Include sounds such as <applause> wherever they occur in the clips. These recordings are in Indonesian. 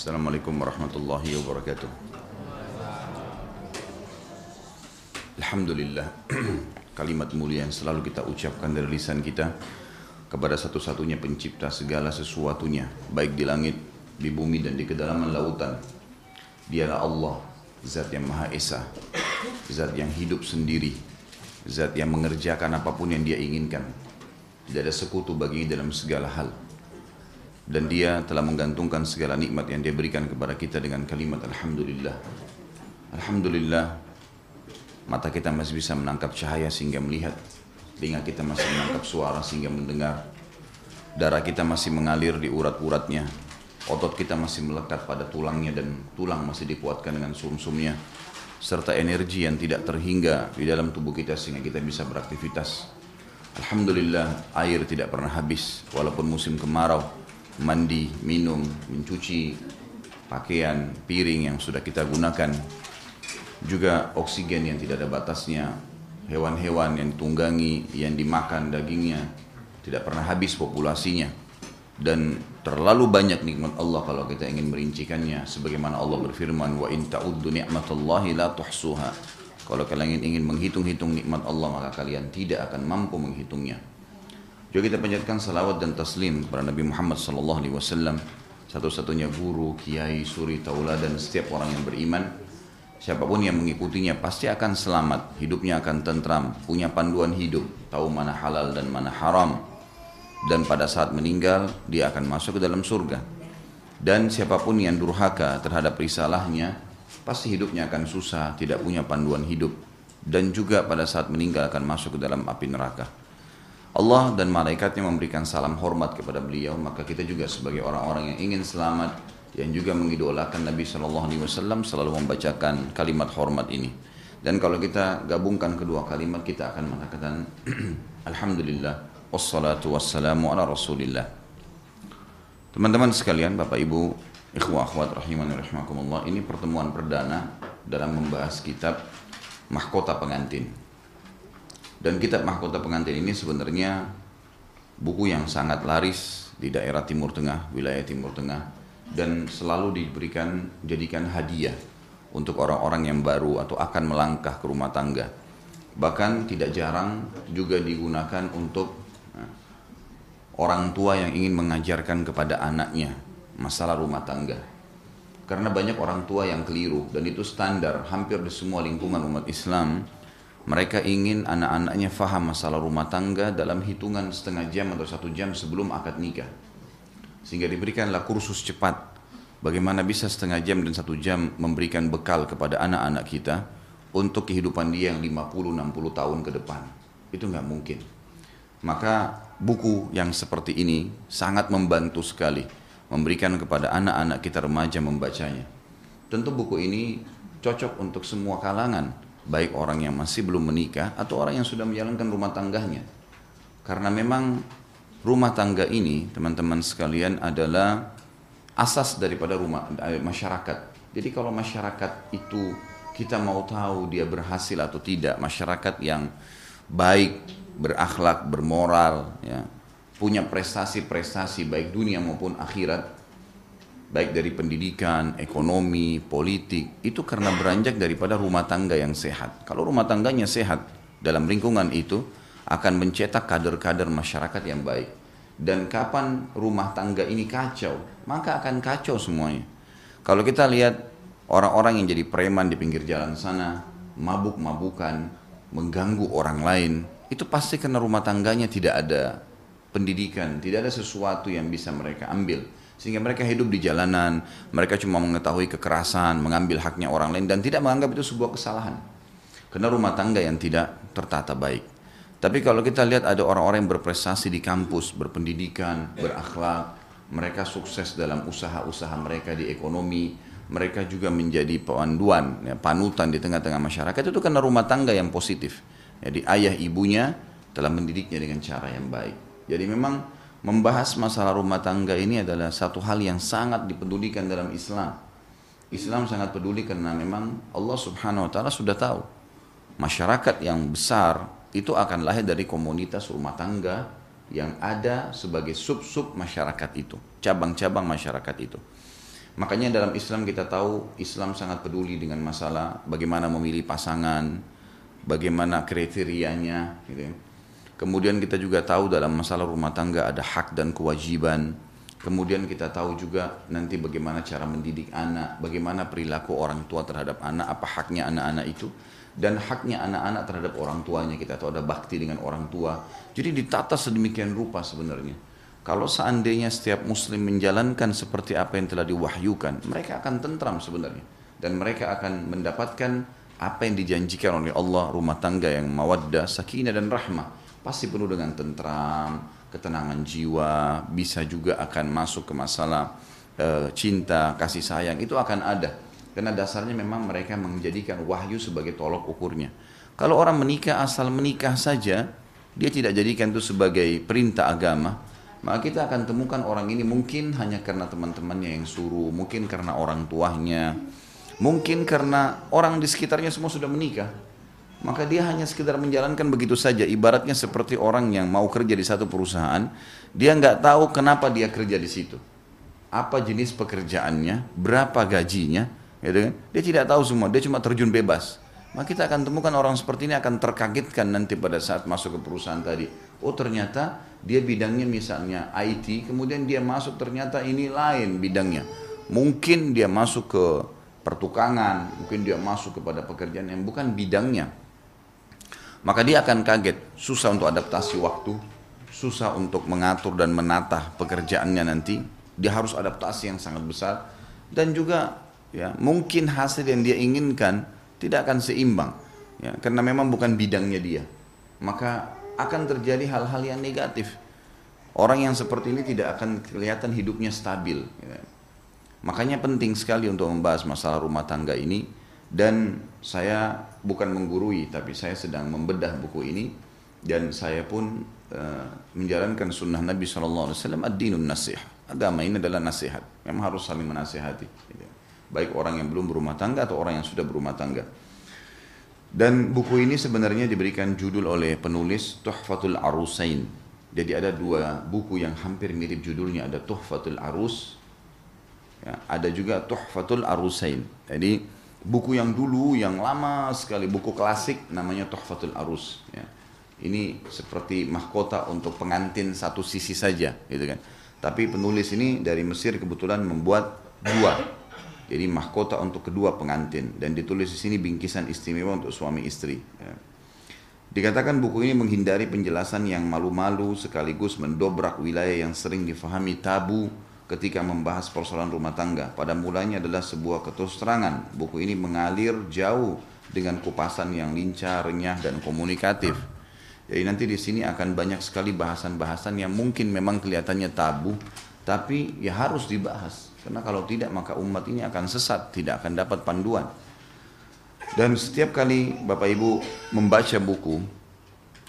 Assalamualaikum warahmatullahi wabarakatuh. Alhamdulillah <clears throat> kalimat mulia yang selalu kita ucapkan dari lisan kita kepada satu-satunya pencipta segala sesuatunya baik di langit, di bumi dan di kedalaman lautan. Dialah Allah, zat yang maha esa, zat yang hidup sendiri, zat yang mengerjakan apa pun yang dia inginkan. Tidak ada sekutu baginya dalam segala hal. Dan dia telah menggantungkan segala nikmat yang dia berikan kepada kita dengan kalimat Alhamdulillah. Alhamdulillah Mata kita masih bisa menangkap cahaya sehingga melihat. Telinga kita masih menangkap suara sehingga mendengar. Darah kita masih mengalir di urat-uratnya. Otot kita masih melekat pada tulangnya dan tulang masih dikuatkan dengan sumsumnya. Serta energi yang tidak terhingga di dalam tubuh kita sehingga kita bisa beraktivitas. Alhamdulillah air tidak pernah habis walaupun musim kemarau. Mandi, minum, mencuci pakaian, piring yang sudah kita gunakan juga oksigen yang tidak ada batasnya, hewan-hewan yang ditunggangi, yang dimakan dagingnya, tidak pernah habis populasinya. Dan terlalu banyak nikmat Allah kalau kita ingin merincikannya. Sebagaimana Allah berfirman, wa in ta'uddu ni'matallahi la tuhsuha. Kalau kalian ingin menghitung-hitung nikmat Allah, maka kalian tidak akan mampu menghitungnya. Juga kita panjatkan salawat dan taslim kepada Nabi Muhammad sallallahu alaihi wasallam, satu-satunya guru, kiai, suri, tauladan setiap orang yang beriman Siapa pun yang mengikutinya pasti akan selamat, hidupnya akan tentram, punya panduan hidup, tahu mana halal dan mana haram. Dan pada saat meninggal, dia akan masuk ke dalam surga. Dan siapa pun yang durhaka terhadap risalahnya, pasti hidupnya akan susah, tidak punya panduan hidup. Dan juga pada saat meninggal akan masuk ke dalam api neraka. Allah dan malaikatnya memberikan salam hormat kepada beliau, maka kita juga sebagai orang-orang yang ingin selamat, yang juga mengidolakan Nabi Shallallahu Alaihi Wasallam selalu membacakan kalimat hormat ini. Dan kalau kita gabungkan kedua kalimat kita akan mengatakan <clears throat> Alhamdulillah wassalatu wassalamu ala Rasulillah. Teman-teman sekalian, Bapak Ibu, ikhwah akhwat rahimani rahimakumullah, ini pertemuan perdana dalam membahas kitab Mahkota Pengantin. Dan kitab Mahkota Pengantin ini sebenarnya buku yang sangat laris di daerah Timur Tengah, wilayah Timur Tengah dan selalu diberikan jadikan hadiah untuk orang-orang yang baru atau akan melangkah ke rumah tangga. Bahkan tidak jarang juga digunakan untuk nah, orang tua yang ingin mengajarkan kepada anaknya masalah rumah tangga. Karena banyak orang tua yang keliru dan itu standar hampir di semua lingkungan umat Islam. Mereka ingin anak-anaknya faham masalah rumah tangga dalam hitungan setengah jam atau satu jam sebelum akad nikah. Sehingga diberikanlah kursus cepat. Bagaimana bisa setengah jam dan satu jam memberikan bekal kepada anak-anak kita untuk kehidupan dia yang 50-60 tahun ke depan? Itu nggak mungkin. Maka buku yang seperti ini sangat membantu sekali memberikan kepada anak-anak kita remaja membacanya. Tentu buku ini cocok untuk semua kalangan baik orang yang masih belum menikah atau orang yang sudah menjalankan rumah tangganya karena memang rumah tangga ini teman-teman sekalian adalah asas daripada rumah eh, masyarakat. Jadi kalau masyarakat itu kita mau tahu dia berhasil atau tidak, masyarakat yang baik, berakhlak, bermoral, ya, punya prestasi-prestasi baik dunia maupun akhirat, baik dari pendidikan, ekonomi, politik, itu karena beranjak daripada rumah tangga yang sehat. Kalau rumah tangganya sehat dalam lingkungan itu, akan mencetak kader-kader masyarakat yang baik. Dan kapan rumah tangga ini kacau, maka akan kacau semuanya. Kalau kita lihat orang-orang yang jadi preman di pinggir jalan sana, mabuk-mabukan, mengganggu orang lain, itu pasti karena rumah tangganya tidak ada pendidikan, tidak ada sesuatu yang bisa mereka ambil. Sehingga mereka hidup di jalanan, mereka cuma mengetahui kekerasan, mengambil haknya orang lain, dan tidak menganggap itu sebuah kesalahan. Karena rumah tangga yang tidak tertata baik. Tapi kalau kita lihat ada orang-orang yang berprestasi di kampus, berpendidikan, berakhlak, mereka sukses dalam usaha-usaha mereka di ekonomi, mereka juga menjadi panduan, ya, panutan di tengah-tengah masyarakat itu karena rumah tangga yang positif. Jadi ayah ibunya telah mendidiknya dengan cara yang baik. Jadi memang membahas masalah rumah tangga ini adalah satu hal yang sangat dipedulikan dalam Islam. Islam sangat peduli karena memang Allah Subhanahu wa taala sudah tahu masyarakat yang besar itu akan lahir dari komunitas rumah tangga yang ada sebagai sub-sub masyarakat itu, cabang-cabang masyarakat itu. Makanya dalam Islam kita tahu Islam sangat peduli dengan masalah bagaimana memilih pasangan, bagaimana kriterianya, gitu ya. Kemudian kita juga tahu dalam masalah rumah tangga ada hak dan kewajiban. Kemudian kita tahu juga nanti bagaimana cara mendidik anak, bagaimana perilaku orang tua terhadap anak, apa haknya anak-anak itu dan haknya anak-anak terhadap orang tuanya. Kita tahu ada bakti dengan orang tua. Jadi ditata sedemikian rupa sebenarnya. Kalau seandainya setiap muslim menjalankan seperti apa yang telah diwahyukan, mereka akan tentram sebenarnya dan mereka akan mendapatkan apa yang dijanjikan oleh Allah rumah tangga yang mawaddah, sakinah dan rahmah pasti penuh dengan tentram, ketenangan jiwa, bisa juga akan masuk ke masalah e, cinta, kasih sayang, itu akan ada. Karena dasarnya memang mereka menjadikan wahyu sebagai tolok ukurnya. Kalau orang menikah asal menikah saja, dia tidak jadikan itu sebagai perintah agama, maka kita akan temukan orang ini mungkin hanya karena teman-temannya yang suruh, mungkin karena orang tuanya, mungkin karena orang di sekitarnya semua sudah menikah maka dia hanya sekedar menjalankan begitu saja. Ibaratnya seperti orang yang mau kerja di satu perusahaan dia nggak tahu kenapa dia kerja di situ. Apa jenis pekerjaannya berapa gajinya gitu kan? Dia tidak tahu semua dia cuma terjun bebas. Maka kita akan temukan orang seperti ini akan terkagetkan nanti pada saat masuk ke perusahaan tadi. Oh ternyata dia bidangnya misalnya IT kemudian dia masuk ternyata ini lain bidangnya. Mungkin dia masuk ke pertukangan mungkin dia masuk kepada pekerjaan yang bukan bidangnya maka dia akan kaget, susah untuk adaptasi waktu, susah untuk mengatur dan menata pekerjaannya nanti. Dia harus adaptasi yang sangat besar dan juga ya mungkin hasil yang dia inginkan tidak akan seimbang ya karena memang bukan bidangnya dia. Maka akan terjadi hal-hal yang negatif. Orang yang seperti ini tidak akan kelihatan hidupnya stabil. Ya. Makanya penting sekali untuk membahas masalah rumah tangga ini dan saya bukan menggurui tapi saya sedang membedah buku ini dan saya pun uh, menjalankan sunnah Nabi SAW ad-dinun nasih. Agama ini adalah nasihat. Memang harus saling menasihati gitu. baik orang yang belum berumah tangga atau orang yang sudah berumah tangga. Dan buku ini sebenarnya diberikan judul oleh penulis Tuhfatul Arusain. Jadi ada dua buku yang hampir mirip judulnya. Ada Tuhfatul Arus ya, ada juga Tuhfatul Arusain. Jadi buku yang dulu yang lama sekali buku klasik namanya Tuhfatul Arus ya. ini seperti mahkota untuk pengantin satu sisi saja gitu kan tapi penulis ini dari Mesir kebetulan membuat dua jadi mahkota untuk kedua pengantin dan ditulis di sini bingkisan istimewa untuk suami istri ya. dikatakan buku ini menghindari penjelasan yang malu-malu sekaligus mendobrak wilayah yang sering difahami tabu ketika membahas persoalan rumah tangga. Pada mulanya adalah sebuah keterus terangan. Buku ini mengalir jauh dengan kupasan yang lincah, renyah, dan komunikatif. Jadi nanti di sini akan banyak sekali bahasan-bahasan yang mungkin memang kelihatannya tabu, tapi ya harus dibahas. Karena kalau tidak maka umat ini akan sesat, tidak akan dapat panduan. Dan setiap kali Bapak Ibu membaca buku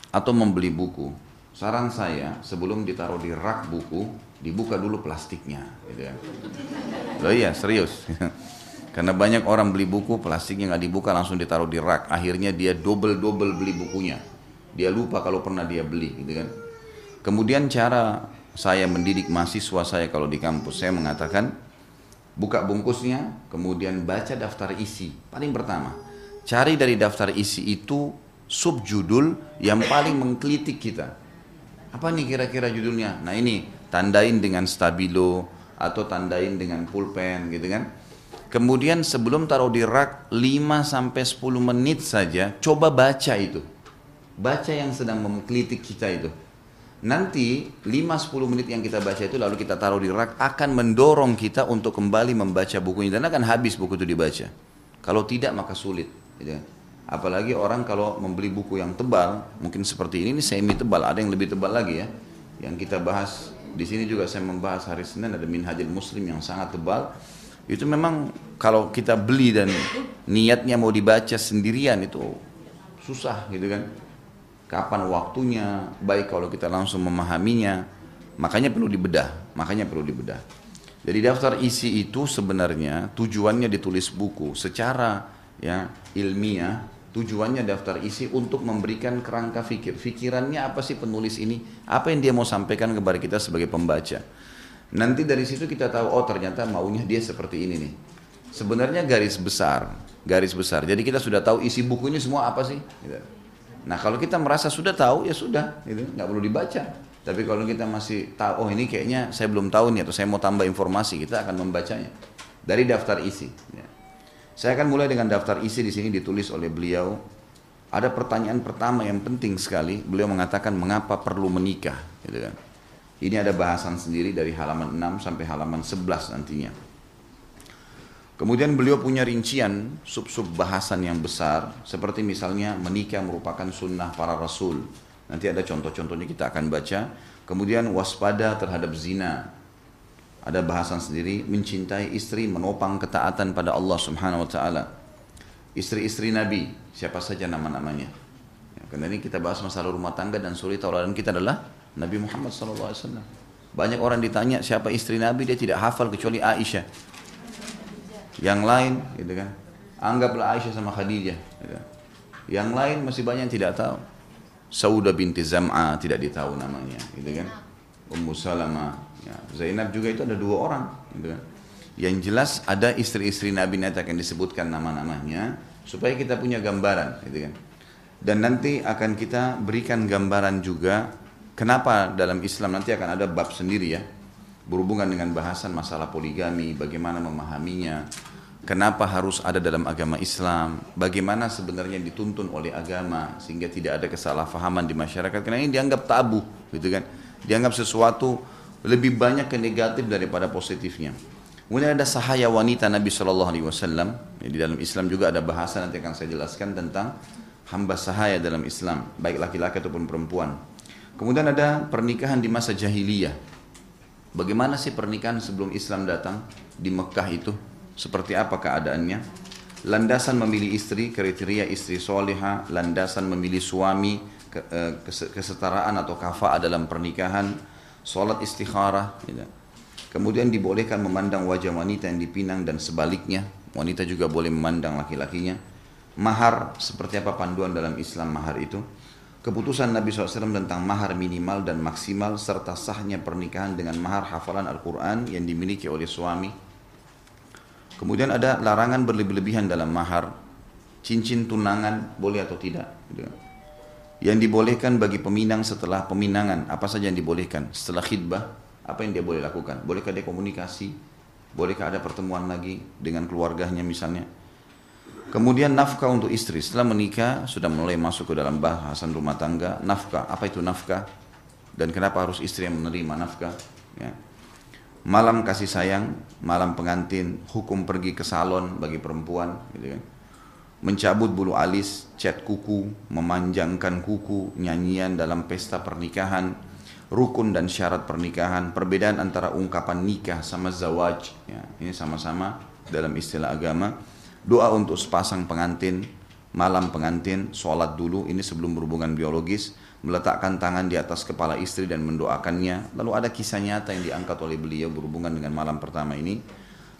atau membeli buku, saran saya sebelum ditaruh di rak buku, dibuka dulu plastiknya gitu ya. Loh iya serius. <laughs> Karena banyak orang beli buku plastiknya nggak dibuka langsung ditaruh di rak. Akhirnya dia double double beli bukunya. Dia lupa kalau pernah dia beli gitu kan. Kemudian cara saya mendidik mahasiswa saya kalau di kampus saya mengatakan buka bungkusnya kemudian baca daftar isi paling pertama cari dari daftar isi itu subjudul yang paling mengkritik kita apa nih kira-kira judulnya nah ini tandain dengan stabilo atau tandain dengan pulpen gitu kan. Kemudian sebelum taruh di rak 5 sampai 10 menit saja coba baca itu. Baca yang sedang mengkritik kita itu. Nanti 5-10 menit yang kita baca itu lalu kita taruh di rak akan mendorong kita untuk kembali membaca bukunya dan akan habis buku itu dibaca. Kalau tidak maka sulit. Gitu. Kan. Apalagi orang kalau membeli buku yang tebal, mungkin seperti ini, ini semi tebal, ada yang lebih tebal lagi ya. Yang kita bahas di sini juga saya membahas hari Senin ada Minhajul Muslim yang sangat tebal. Itu memang kalau kita beli dan niatnya mau dibaca sendirian itu susah gitu kan. Kapan waktunya? Baik kalau kita langsung memahaminya, makanya perlu dibedah, makanya perlu dibedah. Jadi daftar isi itu sebenarnya tujuannya ditulis buku secara ya ilmiah Tujuannya daftar isi untuk memberikan kerangka fikir. Fikirannya apa sih penulis ini? Apa yang dia mau sampaikan kepada kita sebagai pembaca? Nanti dari situ kita tahu oh ternyata maunya dia seperti ini nih. Sebenarnya garis besar, garis besar. Jadi kita sudah tahu isi buku ini semua apa sih? Gitu. Nah kalau kita merasa sudah tahu ya sudah, gitu. nggak perlu dibaca. Tapi kalau kita masih tahu, oh ini kayaknya saya belum tahu nih atau saya mau tambah informasi, kita akan membacanya dari daftar isi. Ya. Saya akan mulai dengan daftar isi di sini ditulis oleh beliau. Ada pertanyaan pertama yang penting sekali. Beliau mengatakan mengapa perlu menikah, gitu kan. Ini ada bahasan sendiri dari halaman 6 sampai halaman 11 nantinya. Kemudian beliau punya rincian sub-sub bahasan yang besar seperti misalnya menikah merupakan sunnah para rasul. Nanti ada contoh-contohnya kita akan baca. Kemudian waspada terhadap zina. Ada bahasan sendiri mencintai istri menopang ketaatan pada Allah Subhanahu wa taala. Istri-istri Nabi, siapa saja nama-namanya. Ya, karena ini kita bahas masalah rumah tangga dan suri tauladan kita adalah Nabi Muhammad SAW. Banyak orang ditanya siapa istri Nabi dia tidak hafal kecuali Aisyah yang lain gitu kan anggaplah Aisyah sama Khadijah gitu. yang lain masih banyak yang tidak tahu Sauda binti Zam'a tidak ditahu namanya gitu kan Ummu Salamah ya. Zainab juga itu ada dua orang gitu kan yang jelas ada istri-istri Nabi nanti akan disebutkan nama-namanya supaya kita punya gambaran gitu kan dan nanti akan kita berikan gambaran juga kenapa dalam Islam nanti akan ada bab sendiri ya berhubungan dengan bahasan masalah poligami bagaimana memahaminya Kenapa harus ada dalam agama Islam? Bagaimana sebenarnya dituntun oleh agama sehingga tidak ada kesalahpahaman di masyarakat? Karena ini dianggap tabu, gitu kan? Dianggap sesuatu lebih banyak ke negatif daripada positifnya. Kemudian ada sahaya wanita Nabi Shallallahu Alaihi Wasallam. Di dalam Islam juga ada bahasa nanti akan saya jelaskan tentang hamba sahaya dalam Islam, baik laki-laki ataupun perempuan. Kemudian ada pernikahan di masa jahiliyah. Bagaimana sih pernikahan sebelum Islam datang di Mekah itu? seperti apa keadaannya landasan memilih istri kriteria istri soleha landasan memilih suami kesetaraan atau kafa dalam pernikahan sholat istikharah gitu. kemudian dibolehkan memandang wajah wanita yang dipinang dan sebaliknya wanita juga boleh memandang laki-lakinya mahar seperti apa panduan dalam Islam mahar itu keputusan Nabi SAW tentang mahar minimal dan maksimal serta sahnya pernikahan dengan mahar hafalan Al-Quran yang dimiliki oleh suami Kemudian ada larangan berlebih-lebihan dalam mahar, cincin tunangan boleh atau tidak. Gitu. Yang dibolehkan bagi peminang setelah peminangan, apa saja yang dibolehkan? Setelah khidbah, apa yang dia boleh lakukan? Bolehkah dia komunikasi? Bolehkah ada pertemuan lagi dengan keluarganya misalnya? Kemudian nafkah untuk istri. Setelah menikah, sudah mulai masuk ke dalam bahasan rumah tangga. Nafkah, apa itu nafkah? Dan kenapa harus istri yang menerima nafkah? Ya malam kasih sayang, malam pengantin, hukum pergi ke salon bagi perempuan, gitu kan. Mencabut bulu alis, cat kuku, memanjangkan kuku, nyanyian dalam pesta pernikahan, rukun dan syarat pernikahan, perbedaan antara ungkapan nikah sama zawaj, ya, ini sama-sama dalam istilah agama. Doa untuk sepasang pengantin, malam pengantin, sholat dulu, ini sebelum berhubungan biologis, meletakkan tangan di atas kepala istri dan mendoakannya. Lalu ada kisah nyata yang diangkat oleh beliau berhubungan dengan malam pertama ini.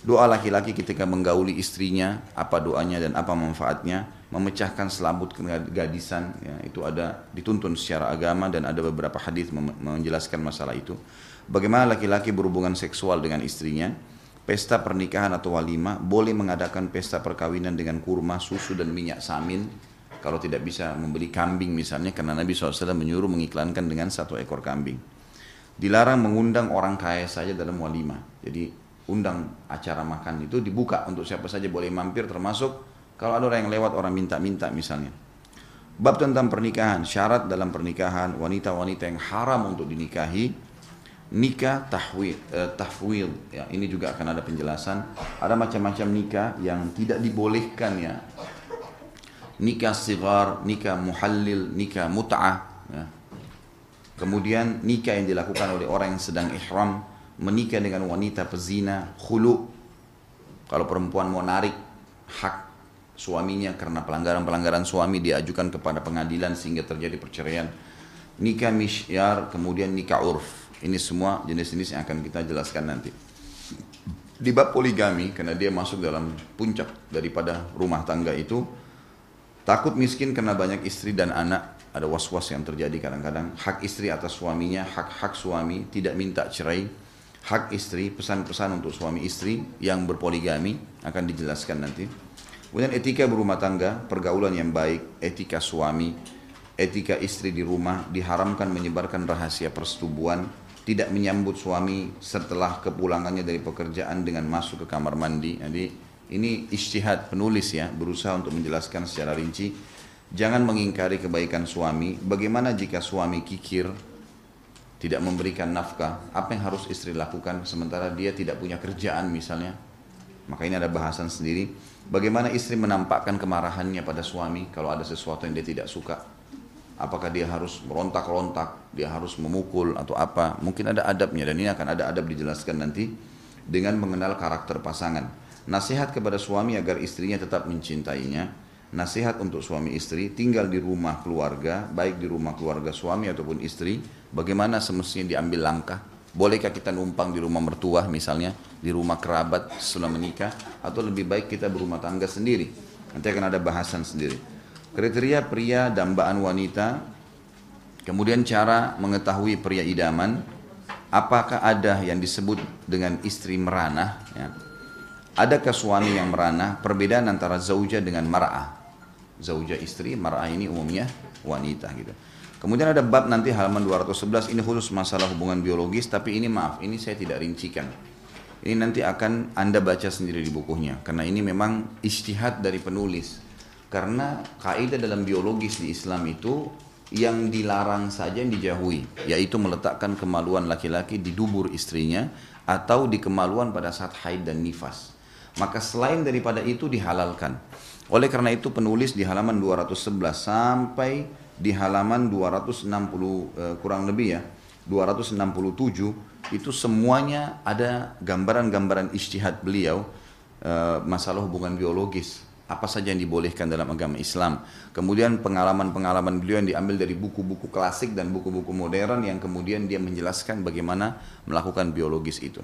Doa laki-laki ketika menggauli istrinya, apa doanya dan apa manfaatnya, memecahkan selambut kegadisan, ya, itu ada dituntun secara agama dan ada beberapa hadis menjelaskan masalah itu. Bagaimana laki-laki berhubungan seksual dengan istrinya, pesta pernikahan atau walimah boleh mengadakan pesta perkawinan dengan kurma, susu dan minyak samin kalau tidak bisa membeli kambing misalnya karena Nabi SAW menyuruh mengiklankan dengan satu ekor kambing. Dilarang mengundang orang kaya saja dalam walimah. Jadi undang acara makan itu dibuka untuk siapa saja boleh mampir termasuk kalau ada orang yang lewat orang minta-minta misalnya. Bab tentang pernikahan, syarat dalam pernikahan wanita-wanita yang haram untuk dinikahi nikah tahwil eh, tahwil ya ini juga akan ada penjelasan ada macam-macam nikah yang tidak dibolehkan ya nikah sigar, nikah muhallil, nikah mut'ah. Ya. Kemudian nikah yang dilakukan oleh orang yang sedang ihram, menikah dengan wanita pezina, khulu. Kalau perempuan mau narik hak suaminya karena pelanggaran-pelanggaran suami diajukan kepada pengadilan sehingga terjadi perceraian. Nikah misyar, kemudian nikah urf. Ini semua jenis-jenis yang akan kita jelaskan nanti. Di bab poligami, karena dia masuk dalam puncak daripada rumah tangga itu, Takut miskin karena banyak istri dan anak, ada was-was yang terjadi kadang-kadang. Hak istri atas suaminya, hak-hak suami, tidak minta cerai. Hak istri, pesan-pesan untuk suami istri yang berpoligami akan dijelaskan nanti. Kemudian etika berumah tangga, pergaulan yang baik, etika suami, etika istri di rumah, diharamkan menyebarkan rahasia persetubuhan, tidak menyambut suami setelah kepulangannya dari pekerjaan dengan masuk ke kamar mandi. Jadi ini istihad penulis ya, berusaha untuk menjelaskan secara rinci. Jangan mengingkari kebaikan suami. Bagaimana jika suami kikir, tidak memberikan nafkah, apa yang harus istri lakukan sementara dia tidak punya kerjaan misalnya? Maka ini ada bahasan sendiri. Bagaimana istri menampakkan kemarahannya pada suami kalau ada sesuatu yang dia tidak suka? Apakah dia harus merontak-rontak, dia harus memukul atau apa? Mungkin ada adabnya dan ini akan ada adab dijelaskan nanti dengan mengenal karakter pasangan. Nasihat kepada suami agar istrinya tetap mencintainya, nasihat untuk suami istri tinggal di rumah keluarga, baik di rumah keluarga suami ataupun istri, bagaimana semestinya diambil langkah? Bolehkah kita numpang di rumah mertua misalnya, di rumah kerabat setelah menikah, atau lebih baik kita berumah tangga sendiri? Nanti akan ada bahasan sendiri. Kriteria pria dambaan wanita, kemudian cara mengetahui pria idaman, apakah ada yang disebut dengan istri meranah? Ya. Adakah suami yang meranah? Perbedaan antara zauja dengan mar'ah zauja istri, mar'ah ini umumnya wanita gitu. Kemudian ada bab nanti halaman 211 ini khusus masalah hubungan biologis tapi ini maaf ini saya tidak rincikan. Ini nanti akan Anda baca sendiri di bukunya karena ini memang istihad dari penulis. Karena kaidah dalam biologis di Islam itu yang dilarang saja yang dijauhi, yaitu meletakkan kemaluan laki-laki di dubur istrinya atau di kemaluan pada saat haid dan nifas. Maka selain daripada itu dihalalkan. Oleh karena itu penulis di halaman 211 sampai di halaman 260 eh, kurang lebih ya 267 itu semuanya ada gambaran-gambaran istihad beliau eh, masalah hubungan biologis apa saja yang dibolehkan dalam agama Islam. Kemudian pengalaman-pengalaman beliau yang diambil dari buku-buku klasik dan buku-buku modern yang kemudian dia menjelaskan bagaimana melakukan biologis itu.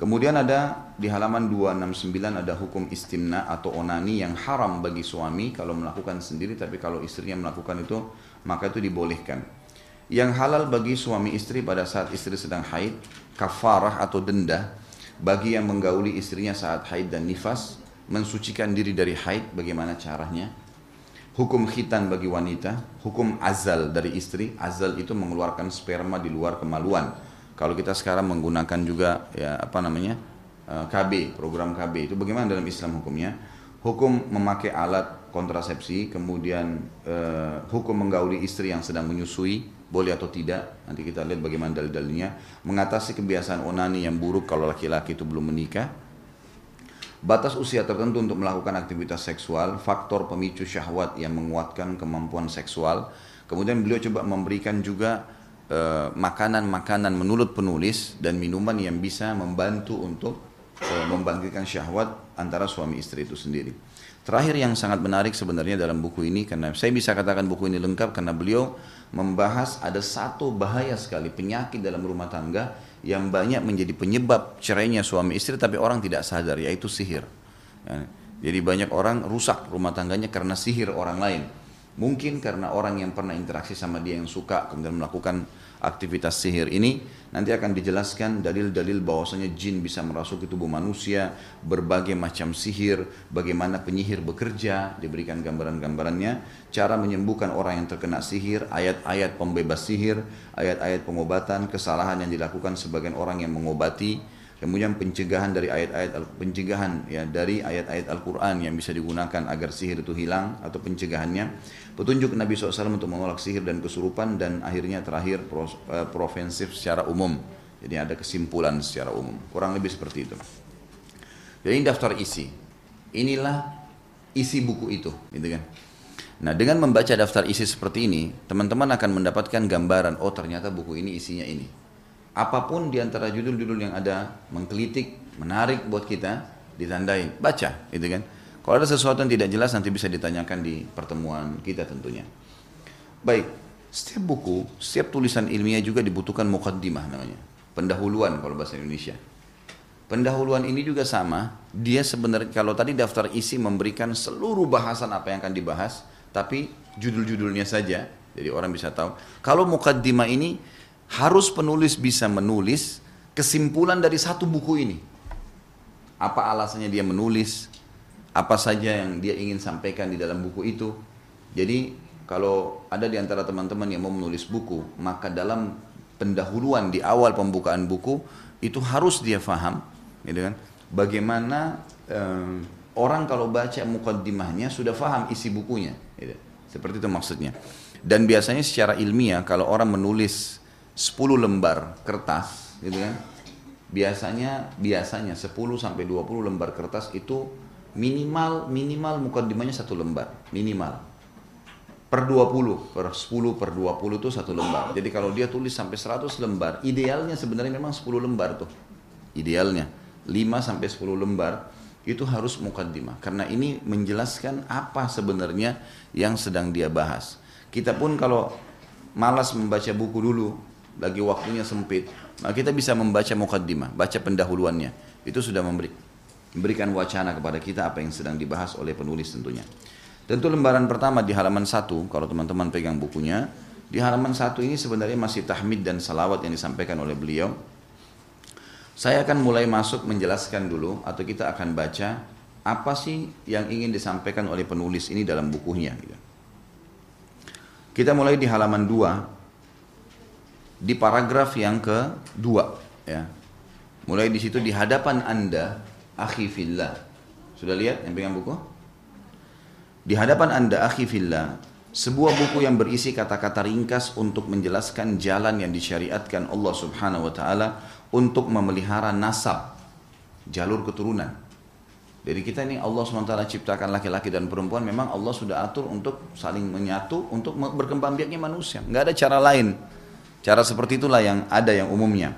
Kemudian ada di halaman 269 ada hukum istimna atau onani yang haram bagi suami kalau melakukan sendiri tapi kalau istrinya melakukan itu maka itu dibolehkan. Yang halal bagi suami istri pada saat istri sedang haid, kafarah atau denda bagi yang menggauli istrinya saat haid dan nifas, mensucikan diri dari haid bagaimana caranya? Hukum khitan bagi wanita, hukum azal dari istri, azal itu mengeluarkan sperma di luar kemaluan kalau kita sekarang menggunakan juga ya apa namanya eh, KB, program KB itu bagaimana dalam Islam hukumnya? Hukum memakai alat kontrasepsi, kemudian uh, hukum menggauli istri yang sedang menyusui, boleh atau tidak? Nanti kita lihat bagaimana dalil-dalilnya. Mengatasi kebiasaan onani yang buruk kalau laki-laki itu belum menikah. Batas usia tertentu untuk melakukan aktivitas seksual, faktor pemicu syahwat yang menguatkan kemampuan seksual. Kemudian beliau coba memberikan juga Eh, makanan-makanan menurut penulis dan minuman yang bisa membantu untuk uh, membangkitkan syahwat antara suami istri itu sendiri. Terakhir yang sangat menarik sebenarnya dalam buku ini karena saya bisa katakan buku ini lengkap karena beliau membahas ada satu bahaya sekali penyakit dalam rumah tangga yang banyak menjadi penyebab cerainya suami istri tapi orang tidak sadar yaitu sihir. Ya, jadi banyak orang rusak rumah tangganya karena sihir orang lain. Mungkin karena orang yang pernah interaksi sama dia yang suka kemudian melakukan aktivitas sihir ini nanti akan dijelaskan dalil-dalil bahwasanya jin bisa merasuki tubuh manusia, berbagai macam sihir, bagaimana penyihir bekerja, diberikan gambaran-gambarannya, cara menyembuhkan orang yang terkena sihir, ayat-ayat pembebas sihir, ayat-ayat pengobatan, kesalahan yang dilakukan sebagian orang yang mengobati, kemudian pencegahan dari ayat-ayat pencegahan ya dari ayat-ayat Al-Qur'an yang bisa digunakan agar sihir itu hilang atau pencegahannya. Petunjuk Nabi SAW untuk menolak sihir dan kesurupan dan akhirnya terakhir eh, profensif secara umum. Jadi ada kesimpulan secara umum. Kurang lebih seperti itu. Jadi ini daftar isi. Inilah isi buku itu gitu kan? Nah dengan membaca daftar isi seperti ini, teman-teman akan mendapatkan gambaran, oh ternyata buku ini isinya ini apa pun di antara judul-judul yang ada menggelitik, menarik buat kita, ditandai, baca, gitu kan. Kalau ada sesuatu yang tidak jelas nanti bisa ditanyakan di pertemuan kita tentunya. Baik, setiap buku, setiap tulisan ilmiah juga dibutuhkan mukaddimah namanya. Pendahuluan kalau bahasa Indonesia. Pendahuluan ini juga sama, dia sebenarnya kalau tadi daftar isi memberikan seluruh bahasan apa yang akan dibahas, tapi judul-judulnya saja, jadi orang bisa tahu. Kalau mukaddimah ini harus penulis bisa menulis kesimpulan dari satu buku ini. Apa alasannya dia menulis, apa saja yang dia ingin sampaikan di dalam buku itu. Jadi kalau ada di antara teman-teman yang mau menulis buku, maka dalam pendahuluan di awal pembukaan buku itu harus dia faham, gitu kan? Bagaimana um, orang kalau baca mukaddimahnya sudah faham isi bukunya, gitu. seperti itu maksudnya. Dan biasanya secara ilmiah kalau orang menulis 10 lembar kertas, gitu kan? Biasanya biasanya 10 sampai 20 lembar kertas itu minimal minimal mukaddimahnya satu lembar, minimal per 20, per 10, per 20 itu satu lembar. Jadi kalau dia tulis sampai 100 lembar, idealnya sebenarnya memang 10 lembar tuh. Idealnya 5 sampai 10 lembar itu harus mukaddimah karena ini menjelaskan apa sebenarnya yang sedang dia bahas. Kita pun kalau malas membaca buku dulu, lagi waktunya sempit, maka kita bisa membaca mukaddimah, baca pendahuluannya. Itu sudah memberi, memberikan wacana kepada kita apa yang sedang dibahas oleh penulis tentunya. Tentu lembaran pertama di halaman satu, kalau teman-teman pegang bukunya, di halaman satu ini sebenarnya masih tahmid dan salawat yang disampaikan oleh beliau. Saya akan mulai masuk menjelaskan dulu, atau kita akan baca apa sih yang ingin disampaikan oleh penulis ini dalam bukunya. Gitu. Kita mulai di halaman dua, di paragraf yang kedua. Ya. Mulai di situ di hadapan anda, akhi fillah. Sudah lihat yang pegang buku? Di hadapan Anda akhi fillah, sebuah buku yang berisi kata-kata ringkas untuk menjelaskan jalan yang disyariatkan Allah Subhanahu wa taala untuk memelihara nasab, jalur keturunan. Jadi kita ini Allah SWT ciptakan laki-laki dan perempuan memang Allah sudah atur untuk saling menyatu untuk berkembang biaknya manusia. Nggak ada cara lain. Cara seperti itulah yang ada yang umumnya.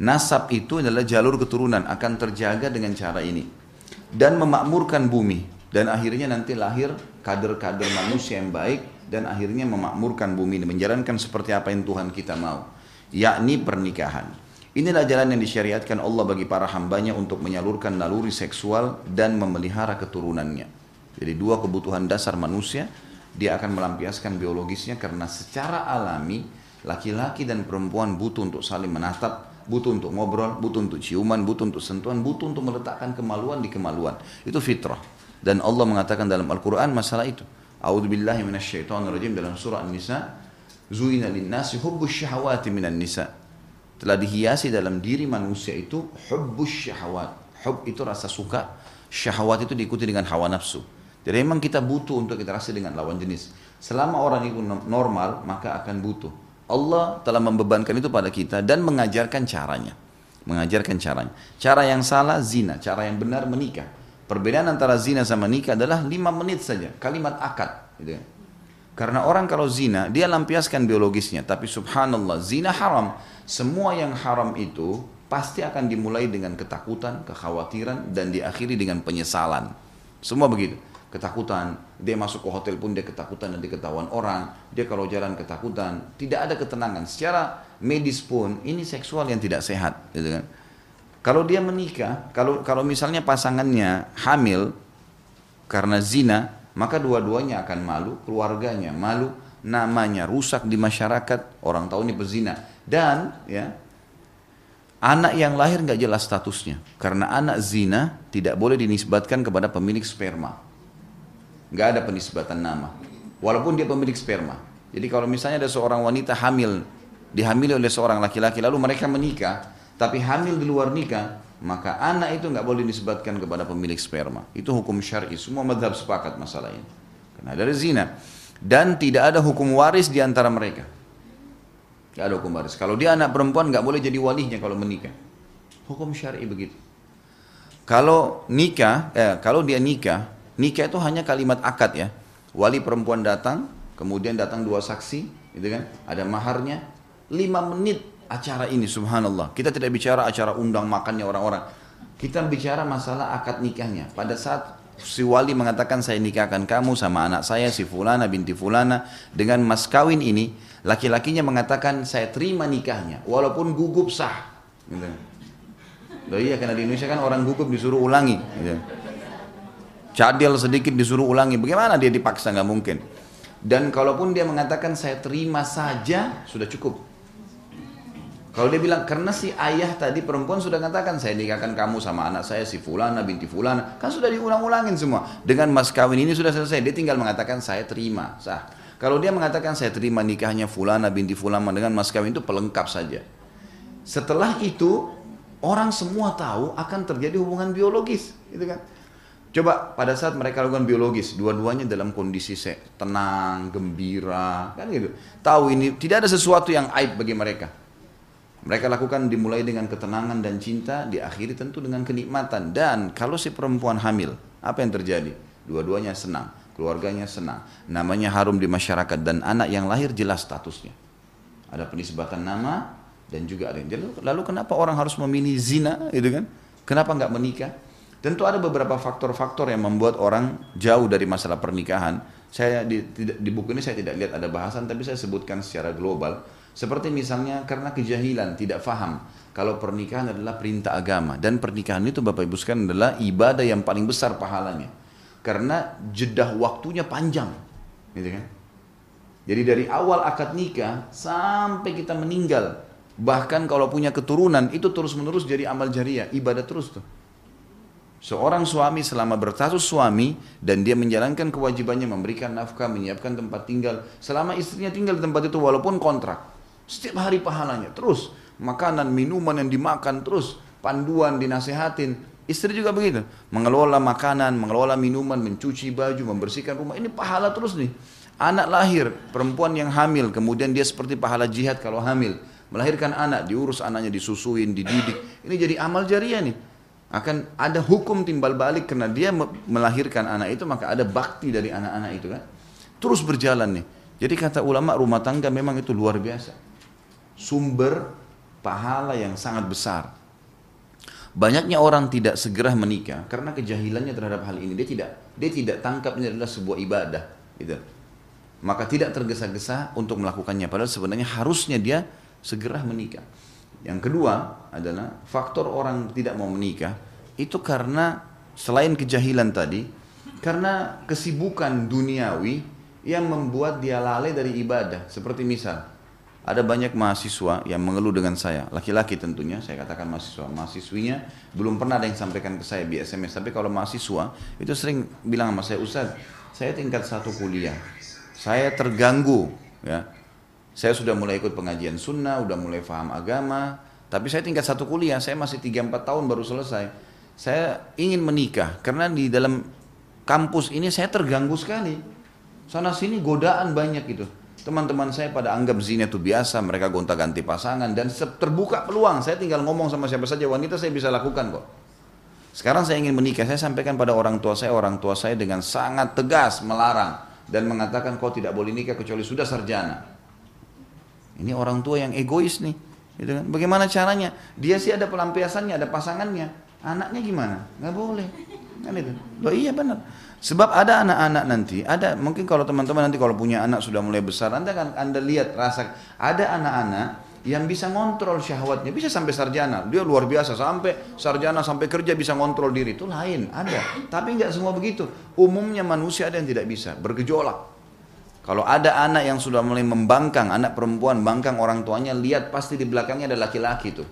Nasab itu adalah jalur keturunan akan terjaga dengan cara ini. Dan memakmurkan bumi dan akhirnya nanti lahir kader-kader manusia yang baik dan akhirnya memakmurkan bumi ini menjalankan seperti apa yang Tuhan kita mau yakni pernikahan inilah jalan yang disyariatkan Allah bagi para hambanya untuk menyalurkan naluri seksual dan memelihara keturunannya jadi dua kebutuhan dasar manusia dia akan melampiaskan biologisnya karena secara alami laki-laki dan perempuan butuh untuk saling menatap butuh untuk ngobrol, butuh untuk ciuman, butuh untuk sentuhan, butuh untuk meletakkan kemaluan di kemaluan. Itu fitrah. Dan Allah mengatakan dalam Al-Quran masalah itu. A'udzubillahi minasyaitonirrajim dalam surah An-Nisa. Zuina linnasi hubbus syahawati minan nisa. Telah dihiasi dalam diri manusia itu hubbus syahawat. Hub itu rasa suka. Syahwat itu diikuti dengan hawa nafsu. Jadi memang kita butuh untuk interaksi dengan lawan jenis. Selama orang itu normal, maka akan butuh. Allah telah membebankan itu pada kita dan mengajarkan caranya. Mengajarkan caranya. Cara yang salah zina, cara yang benar menikah. Perbedaan antara zina sama nikah adalah lima menit saja, kalimat akad. Gitu. Karena orang kalau zina, dia lampiaskan biologisnya. Tapi subhanallah, zina haram. Semua yang haram itu pasti akan dimulai dengan ketakutan, kekhawatiran, dan diakhiri dengan penyesalan. Semua begitu. Ketakutan, dia masuk ke hotel pun dia ketakutan dan diketahuan orang. Dia kalau jalan ketakutan, tidak ada ketenangan. Secara medis pun, ini seksual yang tidak sehat. Gitu kan. Kalau dia menikah, kalau kalau misalnya pasangannya hamil karena zina, maka dua-duanya akan malu, keluarganya malu, namanya rusak di masyarakat, orang tahu ini pezina. Dan ya anak yang lahir nggak jelas statusnya, karena anak zina tidak boleh dinisbatkan kepada pemilik sperma. Nggak ada penisbatan nama, walaupun dia pemilik sperma. Jadi kalau misalnya ada seorang wanita hamil, dihamili oleh seorang laki-laki, lalu mereka menikah, tapi hamil di luar nikah, maka anak itu nggak boleh disebutkan kepada pemilik sperma. Itu hukum syar'i. Semua madhab sepakat masalah ini. Karena dari zina. Dan tidak ada hukum waris di antara mereka. Tidak ada hukum waris. Kalau dia anak perempuan nggak boleh jadi walinya kalau menikah. Hukum syar'i begitu. Kalau nikah, eh, kalau dia nikah, nikah itu hanya kalimat akad ya. Wali perempuan datang, kemudian datang dua saksi, gitu kan? Ada maharnya, lima menit acara ini subhanallah. Kita tidak bicara acara undang makannya orang-orang. Kita bicara masalah akad nikahnya. Pada saat si wali mengatakan saya nikahkan kamu sama anak saya si fulana binti fulana dengan mas kawin ini, laki-lakinya mengatakan saya terima nikahnya walaupun gugup sah. Gitu. Loh iya karena di Indonesia kan orang gugup disuruh ulangi. Gitu. Cadel sedikit disuruh ulangi. Bagaimana dia dipaksa nggak mungkin. Dan kalaupun dia mengatakan saya terima saja sudah cukup Kalau dia bilang karena si ayah tadi perempuan sudah katakan saya nikahkan kamu sama anak saya si fulana binti fulana kan sudah diulang-ulangin semua dengan mas kawin ini sudah selesai dia tinggal mengatakan saya terima sah. Kalau dia mengatakan saya terima nikahnya fulana binti fulana dengan mas kawin itu pelengkap saja. Setelah itu orang semua tahu akan terjadi hubungan biologis, gitu kan? Coba pada saat mereka lakukan biologis, dua-duanya dalam kondisi tenang, gembira, kan gitu. Tahu ini tidak ada sesuatu yang aib bagi mereka. Mereka lakukan dimulai dengan ketenangan dan cinta, diakhiri tentu dengan kenikmatan. Dan kalau si perempuan hamil, apa yang terjadi? Dua-duanya senang, keluarganya senang. Namanya harum di masyarakat dan anak yang lahir jelas statusnya. Ada penisbatan nama dan juga ada yang lalu kenapa orang harus memilih zina, gitu kan? Kenapa nggak menikah? Tentu ada beberapa faktor-faktor yang membuat orang jauh dari masalah pernikahan. Saya di, di buku ini saya tidak lihat ada bahasan, tapi saya sebutkan secara global. Seperti misalnya karena kejahilan, tidak faham kalau pernikahan adalah perintah agama dan pernikahan itu Bapak Ibu sekalian adalah ibadah yang paling besar pahalanya. Karena jedah waktunya panjang, gitu kan? Jadi dari awal akad nikah sampai kita meninggal, bahkan kalau punya keturunan itu terus menerus jadi amal jariah, ibadah terus tuh. Seorang suami selama berstatus suami dan dia menjalankan kewajibannya memberikan nafkah, menyiapkan tempat tinggal. Selama istrinya tinggal di tempat itu walaupun kontrak. Setiap hari pahalanya. Terus makanan, minuman yang dimakan terus. Panduan, dinasehatin. Istri juga begitu. Mengelola makanan, mengelola minuman, mencuci baju, membersihkan rumah. Ini pahala terus nih. Anak lahir, perempuan yang hamil. Kemudian dia seperti pahala jihad kalau hamil. Melahirkan anak, diurus anaknya, disusuin, dididik. Ini jadi amal jariah nih akan ada hukum timbal balik karena dia melahirkan anak itu maka ada bakti dari anak-anak itu kan? Terus berjalan nih. Jadi kata ulama rumah tangga memang itu luar biasa. Sumber pahala yang sangat besar. Banyaknya orang tidak segera menikah karena kejahilannya terhadap hal ini. Dia tidak dia tidak tangkap ini adalah sebuah ibadah gitu. Maka tidak tergesa-gesa untuk melakukannya. Padahal sebenarnya harusnya dia segera menikah yang kedua adalah faktor orang tidak mau menikah itu karena selain kejahilan tadi, karena kesibukan duniawi yang membuat dia lalai dari ibadah. Seperti misal, ada banyak mahasiswa yang mengeluh dengan saya, laki-laki tentunya, saya katakan mahasiswa, mahasiswinya belum pernah ada yang sampaikan ke saya di SMS, tapi kalau mahasiswa itu sering bilang sama saya, Ustaz, saya tingkat satu kuliah, saya terganggu, ya, saya sudah mulai ikut pengajian sunnah, sudah mulai faham agama, tapi saya tingkat satu kuliah, saya masih 3-4 tahun baru selesai. Saya ingin menikah karena di dalam kampus ini saya terganggu sekali. Sana sini godaan banyak gitu. Teman-teman saya pada anggap zina itu biasa, mereka gonta-ganti pasangan dan terbuka peluang. Saya tinggal ngomong sama siapa saja wanita saya bisa lakukan kok. Sekarang saya ingin menikah, saya sampaikan pada orang tua saya, orang tua saya dengan sangat tegas melarang dan mengatakan kau tidak boleh nikah kecuali sudah sarjana. Ini orang tua yang egois nih. Gitu kan? Bagaimana caranya? Dia sih ada pelampiasannya, ada pasangannya. Anaknya gimana? Nggak boleh. Kan itu. Loh iya benar. Sebab ada anak-anak nanti, ada mungkin kalau teman-teman nanti kalau punya anak sudah mulai besar, anda kan anda lihat rasa ada anak-anak yang bisa ngontrol syahwatnya, bisa sampai sarjana, dia luar biasa sampai sarjana sampai kerja bisa ngontrol diri itu lain, ada. Tapi nggak semua begitu. Umumnya manusia ada yang tidak bisa, bergejolak. Kalau ada anak yang sudah mulai membangkang, anak perempuan bangkang orang tuanya, lihat pasti di belakangnya ada laki-laki tuh.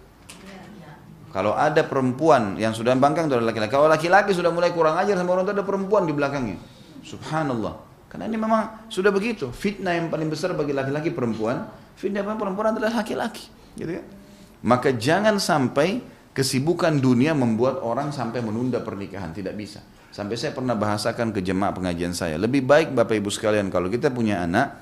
Kalau ada perempuan yang sudah bangkang itu adalah laki-laki. Kalau laki-laki sudah mulai kurang ajar sama orang tua ada perempuan di belakangnya. Subhanallah. Karena ini memang sudah begitu. Fitnah yang paling besar bagi laki-laki perempuan, fitnah yang perempuan adalah laki-laki. Gitu kan? Maka jangan sampai kesibukan dunia membuat orang sampai menunda pernikahan. Tidak bisa. Sampai saya pernah bahasakan ke jemaah pengajian saya. Lebih baik Bapak Ibu sekalian kalau kita punya anak,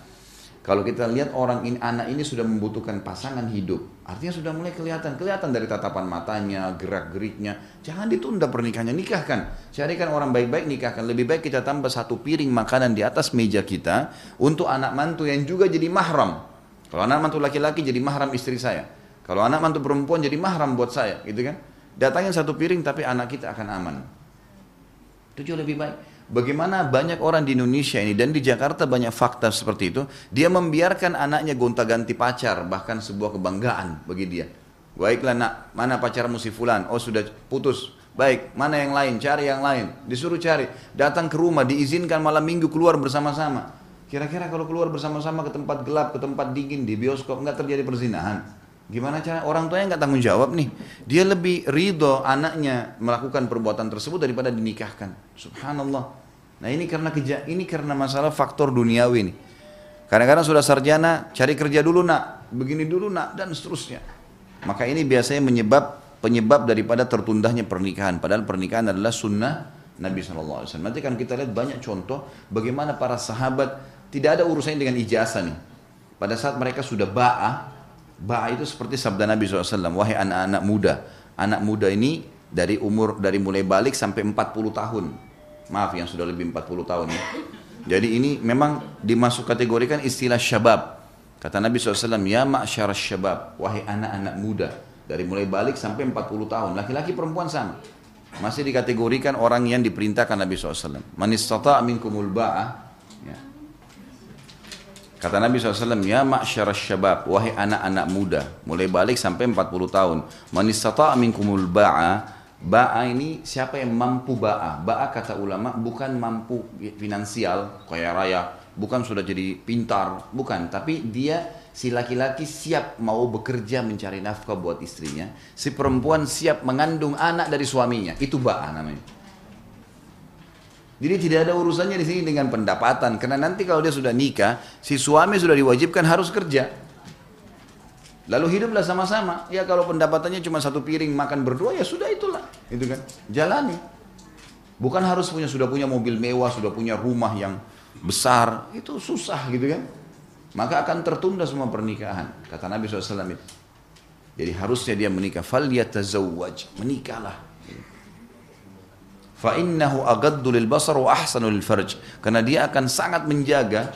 kalau kita lihat orang ini anak ini sudah membutuhkan pasangan hidup, artinya sudah mulai kelihatan, kelihatan dari tatapan matanya, gerak-geriknya. Jangan ditunda pernikahannya, nikahkan. Carikan orang baik-baik nikahkan. Lebih baik kita tambah satu piring makanan di atas meja kita untuk anak mantu yang juga jadi mahram. Kalau anak mantu laki-laki jadi mahram istri saya. Kalau anak mantu perempuan jadi mahram buat saya, gitu kan? Datangin satu piring tapi anak kita akan aman. Itu jauh lebih baik. Bagaimana banyak orang di Indonesia ini dan di Jakarta banyak fakta seperti itu. Dia membiarkan anaknya gonta-ganti pacar, bahkan sebuah kebanggaan bagi dia. Baiklah nak, mana pacarmu si fulan? Oh sudah putus. Baik, mana yang lain? Cari yang lain. Disuruh cari. Datang ke rumah, diizinkan malam minggu keluar bersama-sama. Kira-kira kalau keluar bersama-sama ke tempat gelap, ke tempat dingin, di bioskop, nggak terjadi perzinahan. Gimana cara orang tuanya nggak tanggung jawab nih? Dia lebih ridho anaknya melakukan perbuatan tersebut daripada dinikahkan. Subhanallah. Nah ini karena keja ini karena masalah faktor duniawi nih. Kadang-kadang sudah sarjana, cari kerja dulu nak, begini dulu nak, dan seterusnya. Maka ini biasanya menyebab penyebab daripada tertundahnya pernikahan. Padahal pernikahan adalah sunnah Nabi SAW. Nanti kan kita lihat banyak contoh bagaimana para sahabat tidak ada urusannya dengan ijazah nih. Pada saat mereka sudah ba'a, ba'a itu seperti sabda Nabi SAW, wahai anak-anak muda, anak muda ini dari umur dari mulai balik sampai 40 tahun. Maaf yang sudah lebih 40 tahun ya. Jadi ini memang dimasuk kategorikan istilah syabab. Kata Nabi SAW, ya ma'asyar syabab, wahai anak-anak muda. Dari mulai balik sampai 40 tahun, laki-laki perempuan sama. Masih dikategorikan orang yang diperintahkan Nabi SAW. Man istata' minkumul ba'ah. Kata Nabi SAW, ya ma'asyar syabab, wahai anak-anak muda. Mulai balik sampai 40 tahun. Man istata' minkumul ba'ah, Ba'a ini siapa yang mampu ba'a? Ba'a kata ulama bukan mampu finansial, kaya raya, bukan sudah jadi pintar, bukan. Tapi dia si laki-laki siap mau bekerja mencari nafkah buat istrinya. Si perempuan siap mengandung anak dari suaminya. Itu ba'a namanya. Jadi tidak ada urusannya di sini dengan pendapatan. Karena nanti kalau dia sudah nikah, si suami sudah diwajibkan harus kerja. Lalu hiduplah sama-sama. Ya kalau pendapatannya cuma satu piring makan berdua ya sudah itulah, itu kan. Jalani. Bukan harus punya sudah punya mobil mewah, sudah punya rumah yang besar, itu susah gitu kan. Maka akan tertunda semua pernikahan. Kata Nabi SAW. Jadi harusnya dia menikah. Fal yatazawwaj. Menikahlah. Fa innahu agaddu lil basar wa ahsanu lil farj. Karena dia akan sangat menjaga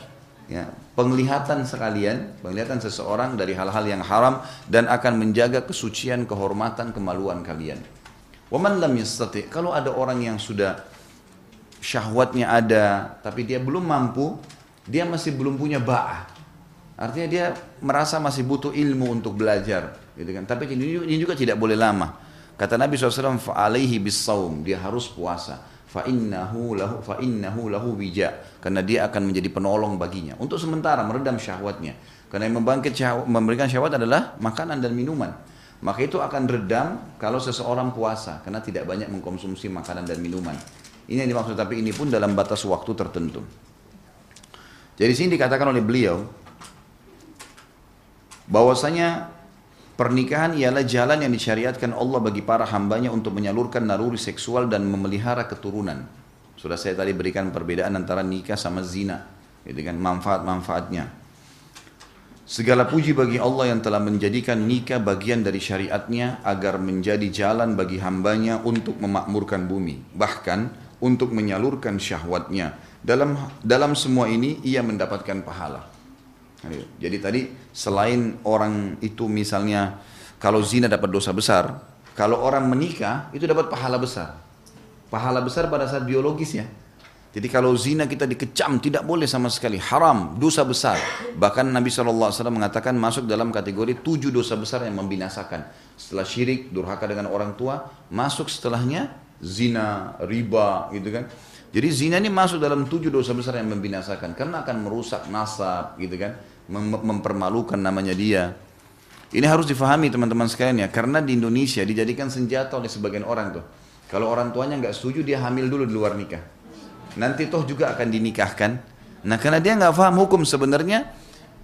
ya, penglihatan sekalian, penglihatan seseorang dari hal-hal yang haram dan akan menjaga kesucian, kehormatan, kemaluan kalian. Waman lam yastati, kalau ada orang yang sudah syahwatnya ada tapi dia belum mampu, dia masih belum punya ba'ah. Artinya dia merasa masih butuh ilmu untuk belajar, gitu kan. Tapi ini juga tidak boleh lama. Kata Nabi SAW, fa'alaihi bis dia harus puasa. Fa innahu lahu fa innahu lahu wija karena dia akan menjadi penolong baginya. Untuk sementara meredam syahwatnya. Karena yang membangkit syahwat, memberikan syahwat adalah makanan dan minuman. Maka itu akan redam kalau seseorang puasa karena tidak banyak mengkonsumsi makanan dan minuman. Ini yang dimaksud tapi ini pun dalam batas waktu tertentu. Jadi sini dikatakan oleh beliau bahwasanya Pernikahan ialah jalan yang disyariatkan Allah bagi para hambanya untuk menyalurkan naruri seksual dan memelihara keturunan. Sudah saya tadi berikan perbedaan antara nikah sama zina. Dengan manfaat-manfaatnya. Segala puji bagi Allah yang telah menjadikan nikah bagian dari syariatnya agar menjadi jalan bagi hambanya untuk memakmurkan bumi. Bahkan untuk menyalurkan syahwatnya. Dalam dalam semua ini ia mendapatkan pahala. Jadi tadi selain orang itu misalnya kalau zina dapat dosa besar, kalau orang menikah itu dapat pahala besar. Pahala besar pada saat biologis ya. Jadi kalau zina kita dikecam tidak boleh sama sekali haram dosa besar. Bahkan Nabi saw mengatakan masuk dalam kategori tujuh dosa besar yang membinasakan. Setelah syirik, durhaka dengan orang tua, masuk setelahnya zina, riba, gitu kan. Jadi zina ini masuk dalam tujuh dosa besar yang membinasakan karena akan merusak nasab gitu kan, Mem mempermalukan namanya dia. Ini harus difahami teman-teman sekalian ya, karena di Indonesia dijadikan senjata oleh sebagian orang tuh. Kalau orang tuanya nggak setuju dia hamil dulu di luar nikah. Nanti toh juga akan dinikahkan. Nah karena dia nggak paham hukum sebenarnya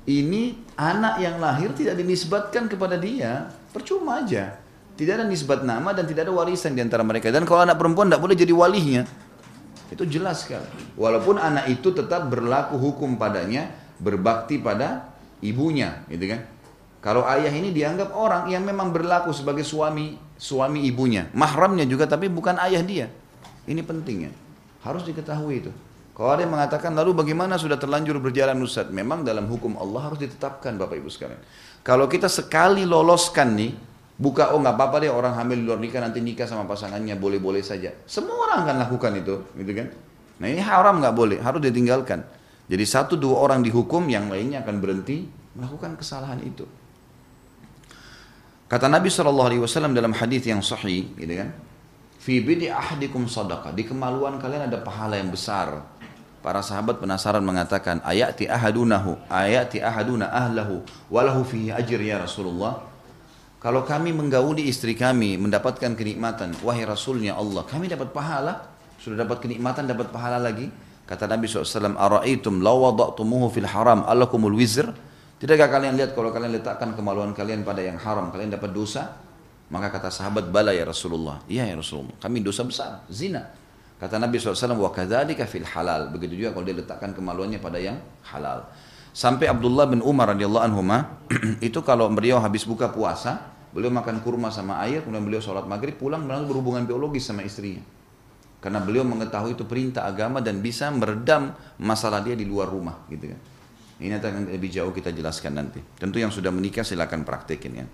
ini anak yang lahir tidak dinisbatkan kepada dia, percuma aja. Tidak ada nisbat nama dan tidak ada warisan di antara mereka. Dan kalau anak perempuan tidak boleh jadi walinya. Itu jelas sekali. Walaupun anak itu tetap berlaku hukum padanya, berbakti pada ibunya, gitu kan? Kalau ayah ini dianggap orang yang memang berlaku sebagai suami suami ibunya, mahramnya juga tapi bukan ayah dia. Ini pentingnya. Harus diketahui itu. Kalau ada yang mengatakan lalu bagaimana sudah terlanjur berjalan Ustaz? Memang dalam hukum Allah harus ditetapkan Bapak Ibu sekalian. Kalau kita sekali loloskan nih Buka, oh nggak apa-apa deh orang hamil luar nikah nanti nikah sama pasangannya boleh-boleh saja. Semua orang akan lakukan itu, gitu kan? Nah ini haram nggak boleh, harus ditinggalkan. Jadi satu dua orang dihukum, yang lainnya akan berhenti melakukan kesalahan itu. Kata Nabi saw dalam hadis yang sahih, gitu kan? Fi bidi ahdikum sadaqah. Di kemaluan kalian ada pahala yang besar. Para sahabat penasaran mengatakan, ayati ahadunahu, ayati ahaduna ahlahu, walahu fihi ajir ya Rasulullah. Kalau kami menggauli istri kami, mendapatkan kenikmatan, wahai Rasulnya Allah, kami dapat pahala, sudah dapat kenikmatan, dapat pahala lagi. Kata Nabi SAW, Ara'aitum wada'tumuhu fil haram alakumul wizr. Tidakkah kalian lihat kalau kalian letakkan kemaluan kalian pada yang haram, kalian dapat dosa? Maka kata sahabat, bala ya Rasulullah. Iya ya Rasulullah, kami dosa besar, zina. Kata Nabi SAW, wa kadzalika fil halal. Begitu juga kalau dia letakkan kemaluannya pada yang halal. Sampai Abdullah bin Umar radhiyallahu anhu <clears throat> itu kalau beliau habis buka puasa, Beliau makan kurma sama air, kemudian beliau sholat maghrib, pulang langsung berhubungan biologis sama istrinya. Karena beliau mengetahui itu perintah agama dan bisa meredam masalah dia di luar rumah, gitu kan. Ini akan lebih jauh kita jelaskan nanti. Tentu yang sudah menikah silakan praktekin ya.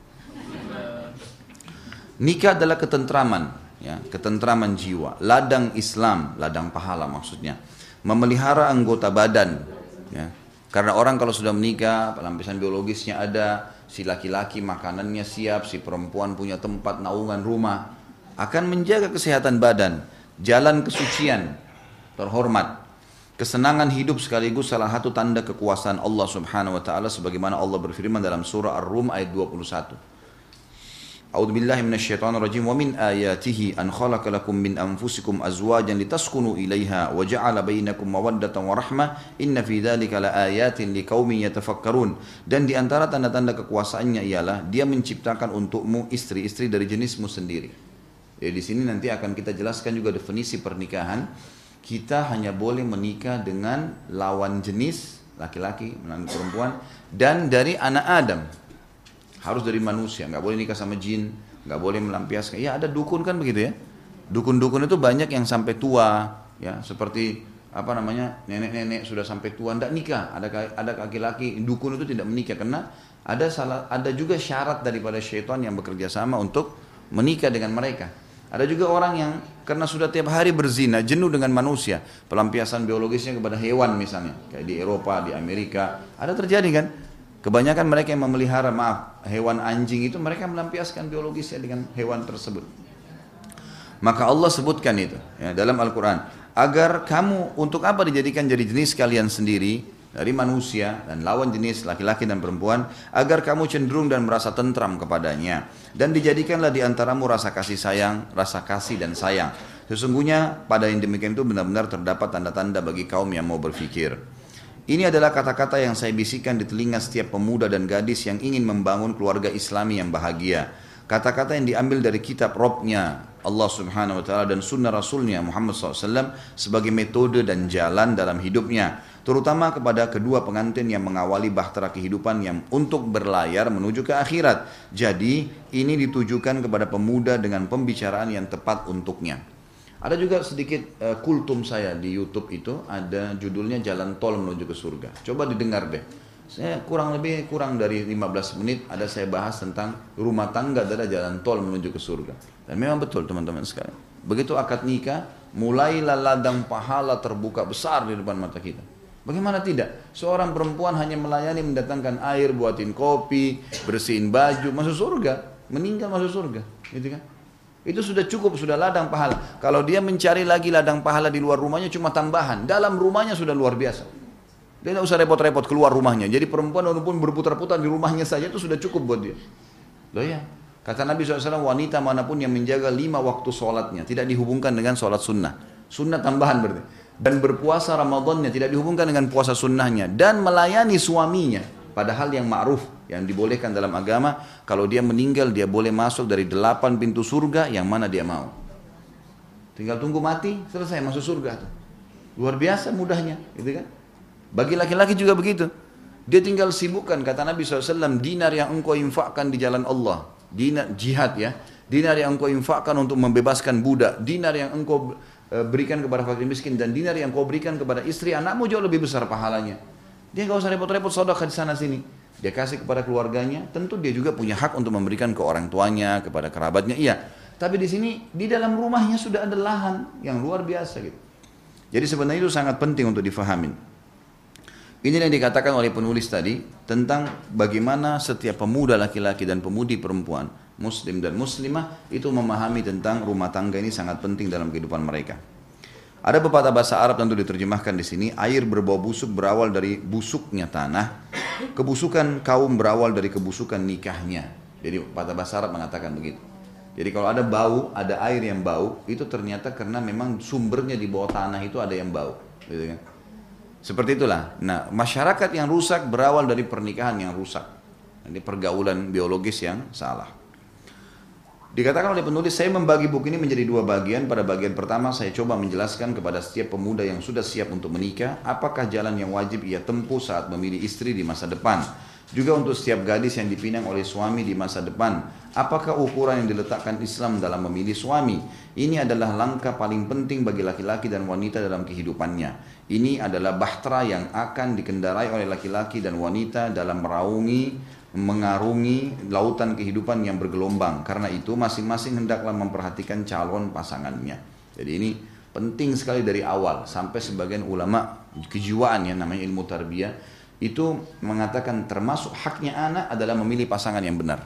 Nikah adalah ketentraman, ya, ketentraman jiwa, ladang Islam, ladang pahala maksudnya. Memelihara anggota badan, ya. Karena orang kalau sudah menikah, pelampiasan biologisnya ada, si laki-laki makanannya siap, si perempuan punya tempat naungan rumah, akan menjaga kesehatan badan, jalan kesucian, terhormat. Kesenangan hidup sekaligus salah satu tanda kekuasaan Allah Subhanahu wa taala sebagaimana Allah berfirman dalam surah Ar-Rum ayat 21. Dan di antara tanda-tanda kekuasaannya ialah dia menciptakan untukmu istri-istri dari jenismu sendiri. Jadi di sini nanti akan kita jelaskan juga definisi pernikahan. Kita hanya boleh menikah dengan lawan jenis laki-laki, perempuan dan dari anak Adam harus dari manusia, nggak boleh nikah sama jin, nggak boleh melampiaskan. Ya ada dukun kan begitu ya. Dukun-dukun itu banyak yang sampai tua, ya seperti apa namanya nenek-nenek sudah sampai tua tidak nikah. Ada ada laki-laki dukun itu tidak menikah karena ada salah ada juga syarat daripada syaitan yang bekerja sama untuk menikah dengan mereka. Ada juga orang yang karena sudah tiap hari berzina, jenuh dengan manusia, pelampiasan biologisnya kepada hewan misalnya, kayak di Eropa, di Amerika, ada terjadi kan? Kebanyakan mereka yang memelihara maaf hewan anjing itu mereka melampiaskan biologisnya dengan hewan tersebut. Maka Allah sebutkan itu ya, dalam Al-Quran. Agar kamu untuk apa dijadikan jadi jenis kalian sendiri dari manusia dan lawan jenis laki-laki dan perempuan agar kamu cenderung dan merasa tentram kepadanya dan dijadikanlah di antaramu rasa kasih sayang, rasa kasih dan sayang. Sesungguhnya pada yang demikian itu benar-benar terdapat tanda-tanda bagi kaum yang mau berfikir. Ini adalah kata-kata yang saya bisikan di telinga setiap pemuda dan gadis yang ingin membangun keluarga islami yang bahagia. Kata-kata yang diambil dari kitab Robnya Allah subhanahu wa ta'ala dan sunnah rasulnya Muhammad SAW sebagai metode dan jalan dalam hidupnya. Terutama kepada kedua pengantin yang mengawali bahtera kehidupan yang untuk berlayar menuju ke akhirat. Jadi ini ditujukan kepada pemuda dengan pembicaraan yang tepat untuknya. Ada juga sedikit uh, kultum saya di YouTube itu ada judulnya Jalan Tol Menuju ke Surga. Coba didengar deh. Saya kurang lebih kurang dari 15 menit ada saya bahas tentang rumah tangga adalah jalan tol menuju ke surga. Dan memang betul teman-teman sekalian. Begitu akad nikah, mulailah ladang pahala terbuka besar di depan mata kita. Bagaimana tidak? Seorang perempuan hanya melayani mendatangkan air, buatin kopi, bersihin baju, masuk surga. Meninggal masuk surga. Gitu kan? Itu sudah cukup, sudah ladang pahala. Kalau dia mencari lagi ladang pahala di luar rumahnya cuma tambahan. Dalam rumahnya sudah luar biasa. Dia tidak usah repot-repot keluar rumahnya. Jadi perempuan walaupun berputar-putar di rumahnya saja itu sudah cukup buat dia. Loh ya. Kata Nabi SAW, wanita mana pun yang menjaga lima waktu sholatnya. Tidak dihubungkan dengan sholat sunnah. Sunnah tambahan berarti. Dan berpuasa Ramadannya tidak dihubungkan dengan puasa sunnahnya. Dan melayani suaminya. Padahal yang ma'ruf yang dibolehkan dalam agama kalau dia meninggal dia boleh masuk dari delapan pintu surga yang mana dia mau. Tinggal tunggu mati selesai masuk surga luar biasa mudahnya gitu kan? Bagi laki-laki juga begitu. Dia tinggal sibukkan kata Nabi SAW dinar yang engkau infakkan di jalan Allah. Dinar jihad ya. Dinar yang engkau infakkan untuk membebaskan budak. Dinar yang engkau e, berikan kepada fakir miskin. Dan dinar yang engkau berikan kepada istri anakmu jauh lebih besar pahalanya. Dia nggak usah repot-repot sodok di sana sini dia kasih kepada keluarganya, tentu dia juga punya hak untuk memberikan ke orang tuanya, kepada kerabatnya, iya. Tapi di sini di dalam rumahnya sudah ada lahan yang luar biasa gitu. Jadi sebenarnya itu sangat penting untuk difahamin. Ini yang dikatakan oleh penulis tadi tentang bagaimana setiap pemuda laki-laki dan pemudi perempuan, muslim dan muslimah itu memahami tentang rumah tangga ini sangat penting dalam kehidupan mereka. Ada pepatah bahasa Arab tentu diterjemahkan di sini, air berbau busuk berawal dari busuknya tanah, kebusukan kaum berawal dari kebusukan nikahnya. Jadi pada bahasa Arab mengatakan begitu. Jadi kalau ada bau, ada air yang bau, itu ternyata karena memang sumbernya di bawah tanah itu ada yang bau, gitu kan? Seperti itulah. Nah, masyarakat yang rusak berawal dari pernikahan yang rusak. Ini pergaulan biologis yang salah. Dikatakan oleh penulis, saya membagi buku ini menjadi dua bagian. Pada bagian pertama, saya coba menjelaskan kepada setiap pemuda yang sudah siap untuk menikah, apakah jalan yang wajib ia tempuh saat memilih istri di masa depan. Juga untuk setiap gadis yang dipinang oleh suami di masa depan, apakah ukuran yang diletakkan Islam dalam memilih suami. Ini adalah langkah paling penting bagi laki-laki dan wanita dalam kehidupannya. Ini adalah bahtera yang akan dikendarai oleh laki-laki dan wanita dalam meraungi mengarungi lautan kehidupan yang bergelombang. Karena itu masing-masing hendaklah memperhatikan calon pasangannya. Jadi ini penting sekali dari awal sampai sebagian ulama kejiwaan yang namanya ilmu tarbiyah itu mengatakan termasuk haknya anak adalah memilih pasangan yang benar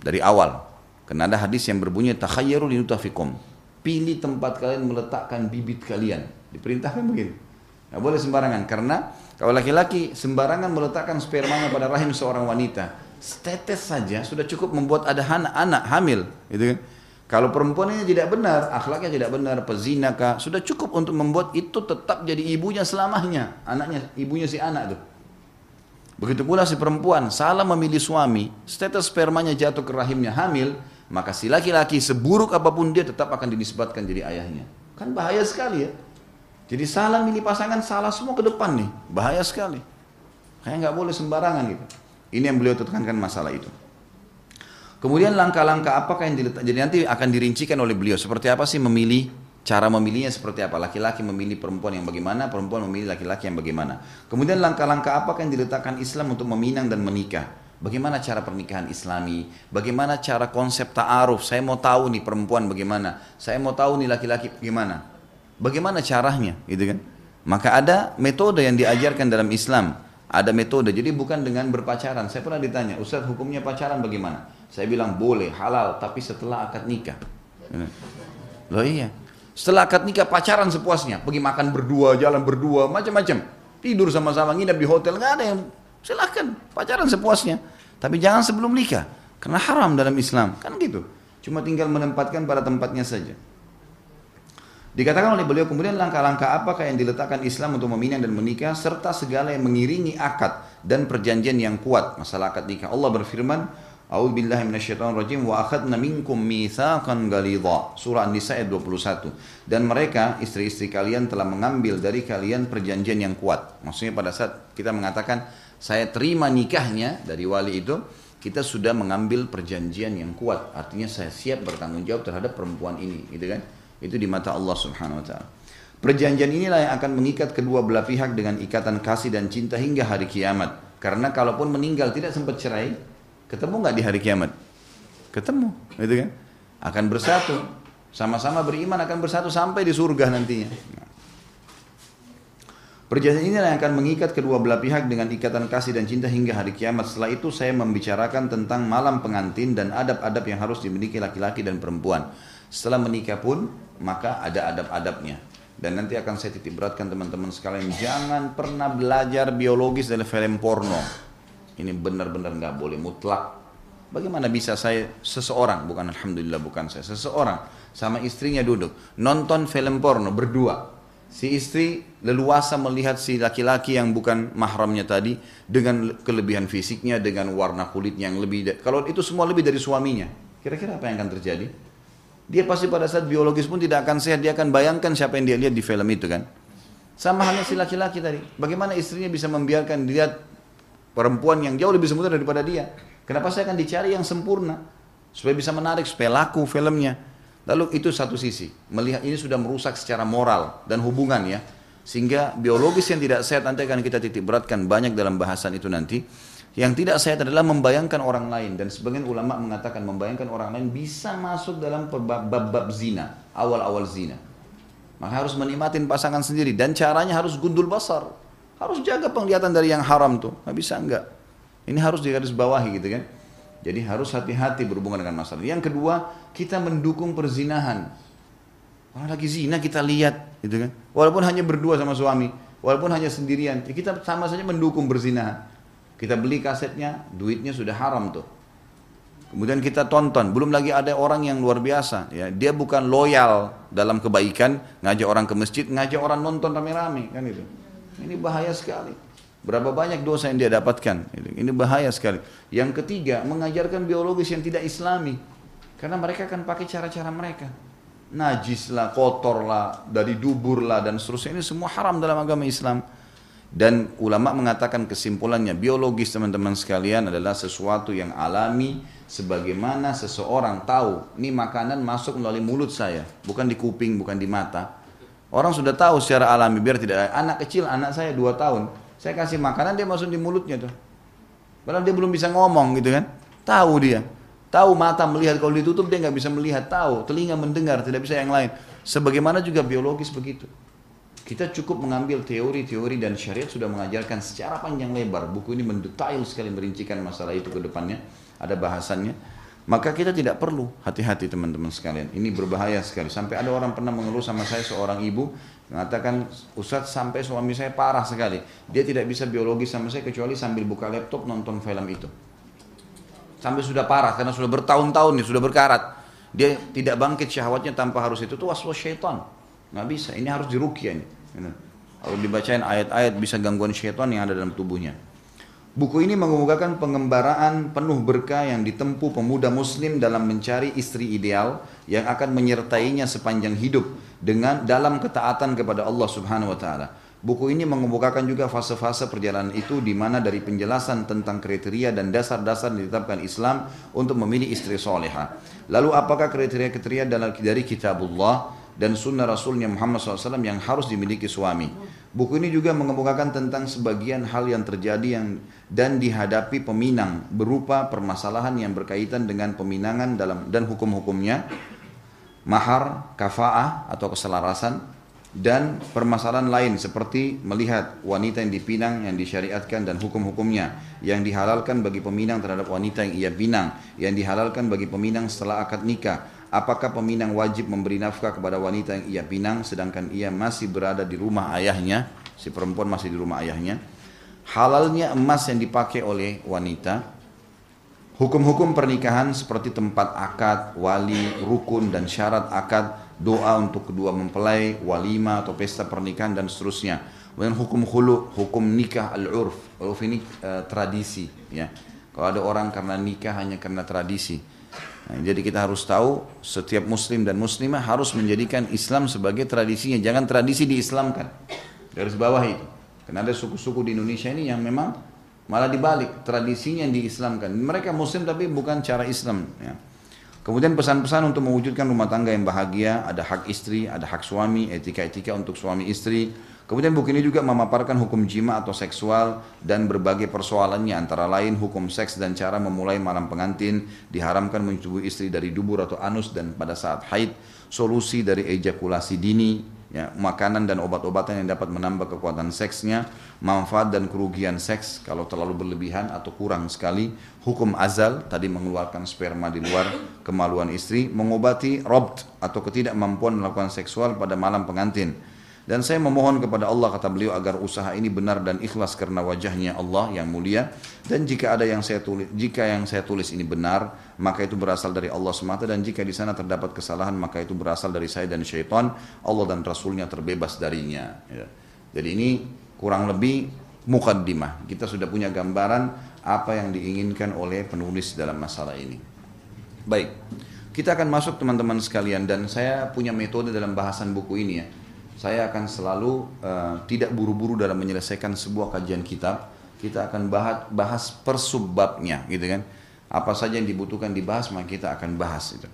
dari awal. Karena ada hadis yang berbunyi takhayyaru linutafikum. Pilih tempat kalian meletakkan bibit kalian. Diperintahkan begini. Nggak boleh sembarangan karena kalau laki-laki sembarangan meletakkan spermanya pada rahim seorang wanita, setetes saja sudah cukup membuat ada anak, anak hamil, gitu kan? Kalau perempuan ini tidak benar, akhlaknya tidak benar, pezina kah, sudah cukup untuk membuat itu tetap jadi ibunya selamanya, anaknya, ibunya si anak tuh. Begitu pula si perempuan salah memilih suami, status spermanya jatuh ke rahimnya hamil, maka si laki-laki seburuk apa pun dia tetap akan dinisbatkan jadi ayahnya. Kan bahaya sekali ya. Jadi salah milih pasangan salah semua ke depan nih, bahaya sekali. Kayak nggak boleh sembarangan gitu. Ini yang beliau tekankan masalah itu. Kemudian langkah-langkah apakah yang diletak, jadi nanti akan dirincikan oleh beliau. Seperti apa sih memilih cara memilihnya seperti apa? Laki-laki memilih perempuan yang bagaimana perempuan memilih laki-laki yang bagaimana. Kemudian langkah-langkah apa yang diletakkan Islam untuk meminang dan menikah? Bagaimana cara pernikahan Islami? Bagaimana cara konsep ta'aruf? Saya mau tahu nih perempuan bagaimana? Saya mau tahu nih laki-laki bagaimana Bagaimana caranya, gitu kan? Maka ada metode yang diajarkan dalam Islam. Ada metode, jadi bukan dengan berpacaran. Saya pernah ditanya, Ustaz hukumnya pacaran bagaimana? Saya bilang boleh, halal, tapi setelah akad nikah. Loh iya, setelah akad nikah pacaran sepuasnya, pergi makan berdua, jalan berdua, macam-macam. Tidur sama-sama, nginep di hotel, nggak ada yang silakan pacaran sepuasnya. Tapi jangan sebelum nikah, karena haram dalam Islam, kan gitu. Cuma tinggal menempatkan pada tempatnya saja. Dikatakan oleh beliau kemudian langkah-langkah apakah yang diletakkan Islam untuk meminang dan menikah serta segala yang mengiringi akad dan perjanjian yang kuat masalah akad nikah. Allah berfirman, A'udzubillahi minasyaitonirrajim wa akhadna minkum mitsaqan ghalidha. Surah An-Nisa ayat 21. Dan mereka istri-istri kalian telah mengambil dari kalian perjanjian yang kuat. Maksudnya pada saat kita mengatakan saya terima nikahnya dari wali itu, kita sudah mengambil perjanjian yang kuat. Artinya saya siap bertanggung jawab terhadap perempuan ini, gitu kan? Itu di mata Allah Subhanahu wa taala. Perjanjian inilah yang akan mengikat kedua belah pihak dengan ikatan kasih dan cinta hingga hari kiamat. Karena kalaupun meninggal tidak sempat cerai, ketemu nggak di hari kiamat? Ketemu, gitu kan? Akan bersatu, sama-sama beriman akan bersatu sampai di surga nantinya. Perjanjian ini yang akan mengikat kedua belah pihak dengan ikatan kasih dan cinta hingga hari kiamat. Setelah itu saya membicarakan tentang malam pengantin dan adab-adab yang harus dimiliki laki-laki dan perempuan. Setelah menikah pun maka ada adab-adabnya. Dan nanti akan saya titip beratkan teman-teman sekalian, jangan pernah belajar biologis dari film porno. Ini benar-benar nggak boleh mutlak. Bagaimana bisa saya seseorang, bukan alhamdulillah bukan saya, seseorang sama istrinya duduk nonton film porno berdua. Si istri leluasa melihat si laki-laki yang bukan mahramnya tadi dengan kelebihan fisiknya, dengan warna kulitnya yang lebih. Kalau itu semua lebih dari suaminya, kira-kira apa yang akan terjadi? Dia pasti pada saat biologis pun tidak akan sehat, dia akan bayangkan siapa yang dia lihat di film itu kan. Sama halnya si laki-laki tadi. Bagaimana istrinya bisa membiarkan dia perempuan yang jauh lebih sempurna daripada dia. Kenapa saya akan dicari yang sempurna? Supaya bisa menarik, supaya laku filmnya. Lalu itu satu sisi. Melihat ini sudah merusak secara moral dan hubungan ya. Sehingga biologis yang tidak sehat nanti akan kita titik beratkan banyak dalam bahasan itu nanti. Yang tidak sehat adalah membayangkan orang lain dan sebagian ulama mengatakan membayangkan orang lain bisa masuk dalam bab-bab zina, awal-awal zina. Maka harus menikmatin pasangan sendiri dan caranya harus gundul basar. Harus jaga penglihatan dari yang haram tuh. Nggak bisa enggak. Ini harus digaris bawahi gitu kan. Jadi harus hati-hati berhubungan dengan masalah. Yang kedua, kita mendukung perzinahan. Orang lagi zina kita lihat gitu kan. Walaupun hanya berdua sama suami, walaupun hanya sendirian, kita sama saja mendukung perzinahan. Kita beli kasetnya, duitnya sudah haram tuh. Kemudian kita tonton, belum lagi ada orang yang luar biasa, ya. Dia bukan loyal dalam kebaikan, ngajak orang ke masjid, ngajak orang nonton rame-rame, kan itu. Ini bahaya sekali. Berapa banyak dosa yang dia dapatkan. Ini bahaya sekali. Yang ketiga, mengajarkan biologis yang tidak islami. Karena mereka akan pakai cara-cara mereka. Najis lah, kotor lah, dari dubur lah, dan seterusnya. Ini semua haram dalam agama Islam. Dan ulama mengatakan kesimpulannya biologis teman-teman sekalian adalah sesuatu yang alami sebagaimana seseorang tahu ini makanan masuk melalui mulut saya, bukan di kuping, bukan di mata. Orang sudah tahu secara alami biar tidak anak kecil anak saya dua tahun, saya kasih makanan dia masuk di mulutnya tuh. Padahal dia belum bisa ngomong gitu kan. Tahu dia. Tahu mata melihat kalau ditutup dia nggak bisa melihat, tahu telinga mendengar tidak bisa yang lain. Sebagaimana juga biologis begitu. Kita cukup mengambil teori-teori dan syariat sudah mengajarkan secara panjang lebar. Buku ini mendetail sekali merincikan masalah itu ke depannya. Ada bahasannya. Maka kita tidak perlu hati-hati teman-teman sekalian. Ini berbahaya sekali. Sampai ada orang pernah mengeluh sama saya seorang ibu mengatakan Ustadz sampai suami saya parah sekali. Dia tidak bisa biologi sama saya kecuali sambil buka laptop nonton film itu. Sampai sudah parah karena sudah bertahun-tahun nih sudah berkarat. Dia tidak bangkit syahwatnya tanpa harus itu. Itu was-was syaitan. Nggak bisa. Ini harus dirukyah ini. Kalau dibacain ayat-ayat bisa gangguan syaitan yang ada dalam tubuhnya. Buku ini mengemukakan pengembaraan penuh berkah yang ditempuh pemuda muslim dalam mencari istri ideal yang akan menyertainya sepanjang hidup dengan dalam ketaatan kepada Allah Subhanahu wa taala. Buku ini mengemukakan juga fase-fase perjalanan itu di mana dari penjelasan tentang kriteria dan dasar-dasar ditetapkan Islam untuk memilih istri soleha. Lalu apakah kriteria-kriteria dari kitabullah dan sunnah Rasulnya Muhammad SAW yang harus dimiliki suami. Buku ini juga mengemukakan tentang sebagian hal yang terjadi yang dan dihadapi peminang berupa permasalahan yang berkaitan dengan peminangan dalam dan hukum-hukumnya, mahar, kafaah atau keselarasan, dan permasalahan lain seperti melihat wanita yang dipinang yang disyariatkan dan hukum-hukumnya yang dihalalkan bagi peminang terhadap wanita yang ia pinang yang dihalalkan bagi peminang setelah akad nikah apakah peminang wajib memberi nafkah kepada wanita yang ia pinang sedangkan ia masih berada di rumah ayahnya? Si perempuan masih di rumah ayahnya. Halalnya emas yang dipakai oleh wanita. Hukum-hukum pernikahan seperti tempat akad wali rukun dan syarat akad doa untuk kedua mempelai walima atau pesta pernikahan dan seterusnya. Kemudian hukum hulu hukum nikah al-urf. Urf ini uh, tradisi ya. Kalau ada orang karena nikah hanya karena tradisi Nah, jadi kita harus tahu setiap muslim dan muslimah harus menjadikan Islam sebagai tradisinya. Jangan tradisi diislamkan. Garis bawah itu. Karena ada suku-suku di Indonesia ini yang memang malah dibalik tradisinya diislamkan. Mereka muslim tapi bukan cara Islam. Ya. Kemudian pesan-pesan untuk mewujudkan rumah tangga yang bahagia, ada hak istri, ada hak suami, etika-etika untuk suami istri, Kemudian buku ini juga memaparkan hukum jima atau seksual dan berbagai persoalannya antara lain hukum seks dan cara memulai malam pengantin, diharamkan menyetubui istri dari dubur atau anus dan pada saat haid, solusi dari ejakulasi dini, ya, makanan dan obat-obatan yang dapat menambah kekuatan seksnya, manfaat dan kerugian seks kalau terlalu berlebihan atau kurang sekali, hukum azal tadi mengeluarkan sperma di luar kemaluan istri, mengobati robt atau ketidakmampuan melakukan seksual pada malam pengantin dan saya memohon kepada Allah kata beliau agar usaha ini benar dan ikhlas karena wajahnya Allah yang mulia. Dan jika ada yang saya tulis, jika yang saya tulis ini benar, maka itu berasal dari Allah semata. Dan jika di sana terdapat kesalahan, maka itu berasal dari saya dan syaitan. Allah dan Rasulnya terbebas darinya. Ya. Jadi ini kurang lebih mukaddimah. Kita sudah punya gambaran apa yang diinginkan oleh penulis dalam masalah ini. Baik, kita akan masuk teman-teman sekalian dan saya punya metode dalam bahasan buku ini ya saya akan selalu uh, tidak buru-buru dalam menyelesaikan sebuah kajian kitab. Kita akan bahas, bahas per subbabnya, gitu kan? Apa saja yang dibutuhkan dibahas, maka kita akan bahas itu.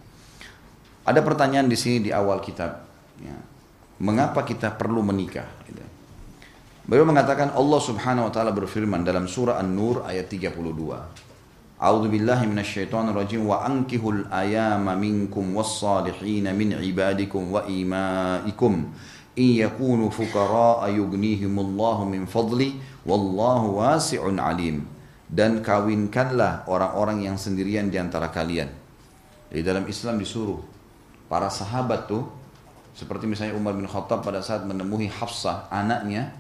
Ada pertanyaan di sini di awal kitab. Ya. Mengapa kita perlu menikah? Gitu. Beliau mengatakan Allah Subhanahu wa taala berfirman dalam surah An-Nur ayat 32. A'udzu billahi rajim wa ankihul ayama minkum was-salihin min ibadikum wa imaikum in yakunu fuqara yughnihimullahu min fadli wallahu wasi'un alim dan kawinkanlah orang-orang yang sendirian di antara kalian. Di dalam Islam disuruh para sahabat tuh seperti misalnya Umar bin Khattab pada saat menemui Hafsah anaknya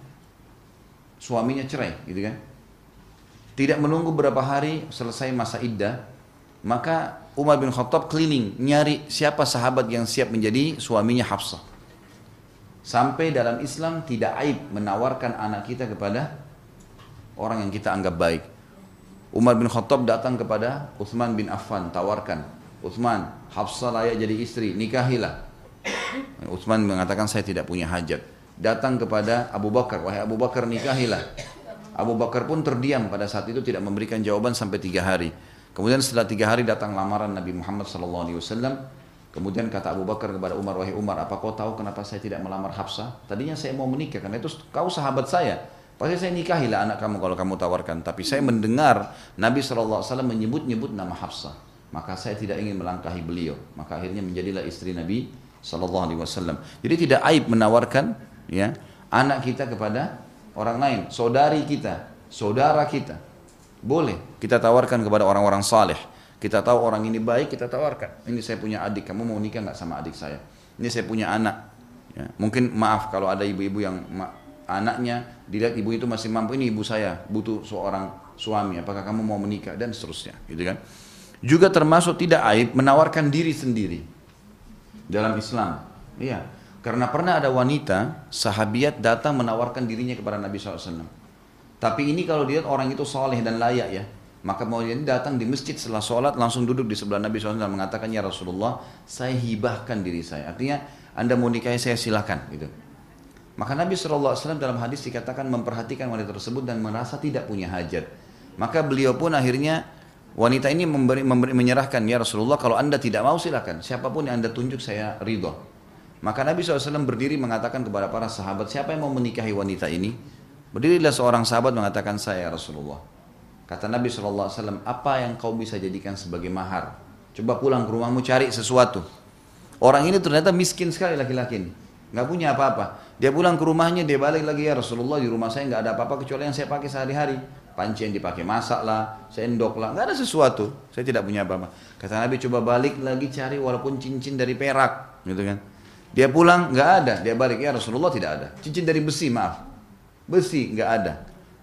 suaminya cerai gitu kan. Tidak menunggu berapa hari selesai masa iddah Maka Umar bin Khattab keliling nyari siapa sahabat yang siap menjadi suaminya Hafsah. Sampai dalam Islam tidak aib menawarkan anak kita kepada orang yang kita anggap baik. Umar bin Khattab datang kepada Uthman bin Affan, tawarkan, Uthman, Hafsah layak jadi istri, nikahilah. Uthman mengatakan saya tidak punya hajat. Datang kepada Abu Bakar, wahai Abu Bakar nikahilah. Abu Bakar pun terdiam pada saat itu tidak memberikan jawaban sampai tiga hari. Kemudian setelah tiga hari datang lamaran Nabi Muhammad SAW. Kemudian kata Abu Bakar kepada Umar, wahai Umar, apa kau tahu kenapa saya tidak melamar Hafsah? Tadinya saya mau menikah, karena itu kau sahabat saya. Pasti saya nikahilah anak kamu kalau kamu tawarkan. Tapi saya mendengar Nabi SAW menyebut-nyebut nama Hafsah. Maka saya tidak ingin melangkahi beliau. Maka akhirnya menjadilah istri Nabi Wasallam. Jadi tidak aib menawarkan ya anak kita kepada orang lain, saudari kita, saudara kita. Boleh kita tawarkan kepada orang-orang saleh. Kita tahu orang ini baik, kita tawarkan. Ini saya punya adik, kamu mau nikah nggak sama adik saya? Ini saya punya anak. Ya, mungkin maaf kalau ada ibu-ibu yang anaknya dilihat ibu itu masih mampu ini ibu saya butuh seorang suami apakah kamu mau menikah dan seterusnya gitu kan juga termasuk tidak aib menawarkan diri sendiri dalam Islam. Iya, karena pernah ada wanita sahabiat datang menawarkan dirinya kepada Nabi SAW. Tapi ini kalau dilihat orang itu soleh dan layak ya, maka mau ini datang di masjid setelah sholat langsung duduk di sebelah Nabi SAW mengatakan ya Rasulullah saya hibahkan diri saya. Artinya anda mau nikahi saya silahkan gitu. Maka Nabi SAW dalam hadis dikatakan memperhatikan wanita tersebut dan merasa tidak punya hajat. Maka beliau pun akhirnya Wanita ini memberi, memberi, menyerahkan, ya Rasulullah kalau anda tidak mau silakan, siapa pun yang anda tunjuk saya ridho. Maka Nabi SAW berdiri mengatakan kepada para sahabat, siapa yang mau menikahi wanita ini? Berdirilah seorang sahabat mengatakan saya Rasulullah. Kata Nabi SAW, apa yang kau bisa jadikan sebagai mahar? Coba pulang ke rumahmu cari sesuatu. Orang ini ternyata miskin sekali laki-laki ini. Nggak punya apa-apa. Dia pulang ke rumahnya, dia balik lagi ya Rasulullah di rumah saya nggak ada apa-apa kecuali yang saya pakai sehari-hari panci yang dipakai masak lah, sendok lah, nggak ada sesuatu. Saya tidak punya apa-apa. Kata Nabi coba balik lagi cari walaupun cincin dari perak, gitu kan. Dia pulang nggak ada, dia balik ya Rasulullah tidak ada. Cincin dari besi maaf, besi nggak ada.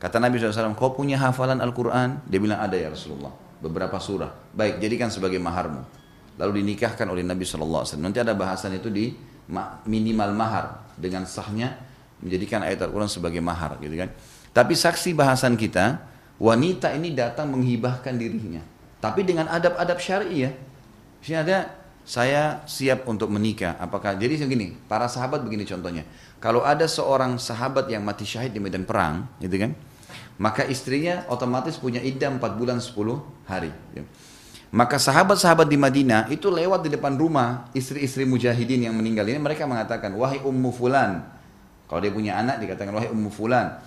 Kata Nabi SAW, kau punya hafalan Al-Quran? Dia bilang ada ya Rasulullah, beberapa surah. Baik, jadikan sebagai maharmu. Lalu dinikahkan oleh Nabi SAW. Nanti ada bahasan itu di minimal mahar dengan sahnya menjadikan ayat Al-Quran sebagai mahar, gitu kan. Tapi saksi bahasan kita, wanita ini datang menghibahkan dirinya. Tapi dengan adab-adab syari ya. Sini ada saya siap untuk menikah. Apakah jadi begini, para sahabat begini contohnya. Kalau ada seorang sahabat yang mati syahid di medan perang, gitu kan? Maka istrinya otomatis punya iddah 4 bulan 10 hari. Ya. Maka sahabat-sahabat di Madinah itu lewat di depan rumah istri-istri mujahidin yang meninggal ini mereka mengatakan wahai ummu fulan. Kalau dia punya anak dikatakan wahai ummu fulan.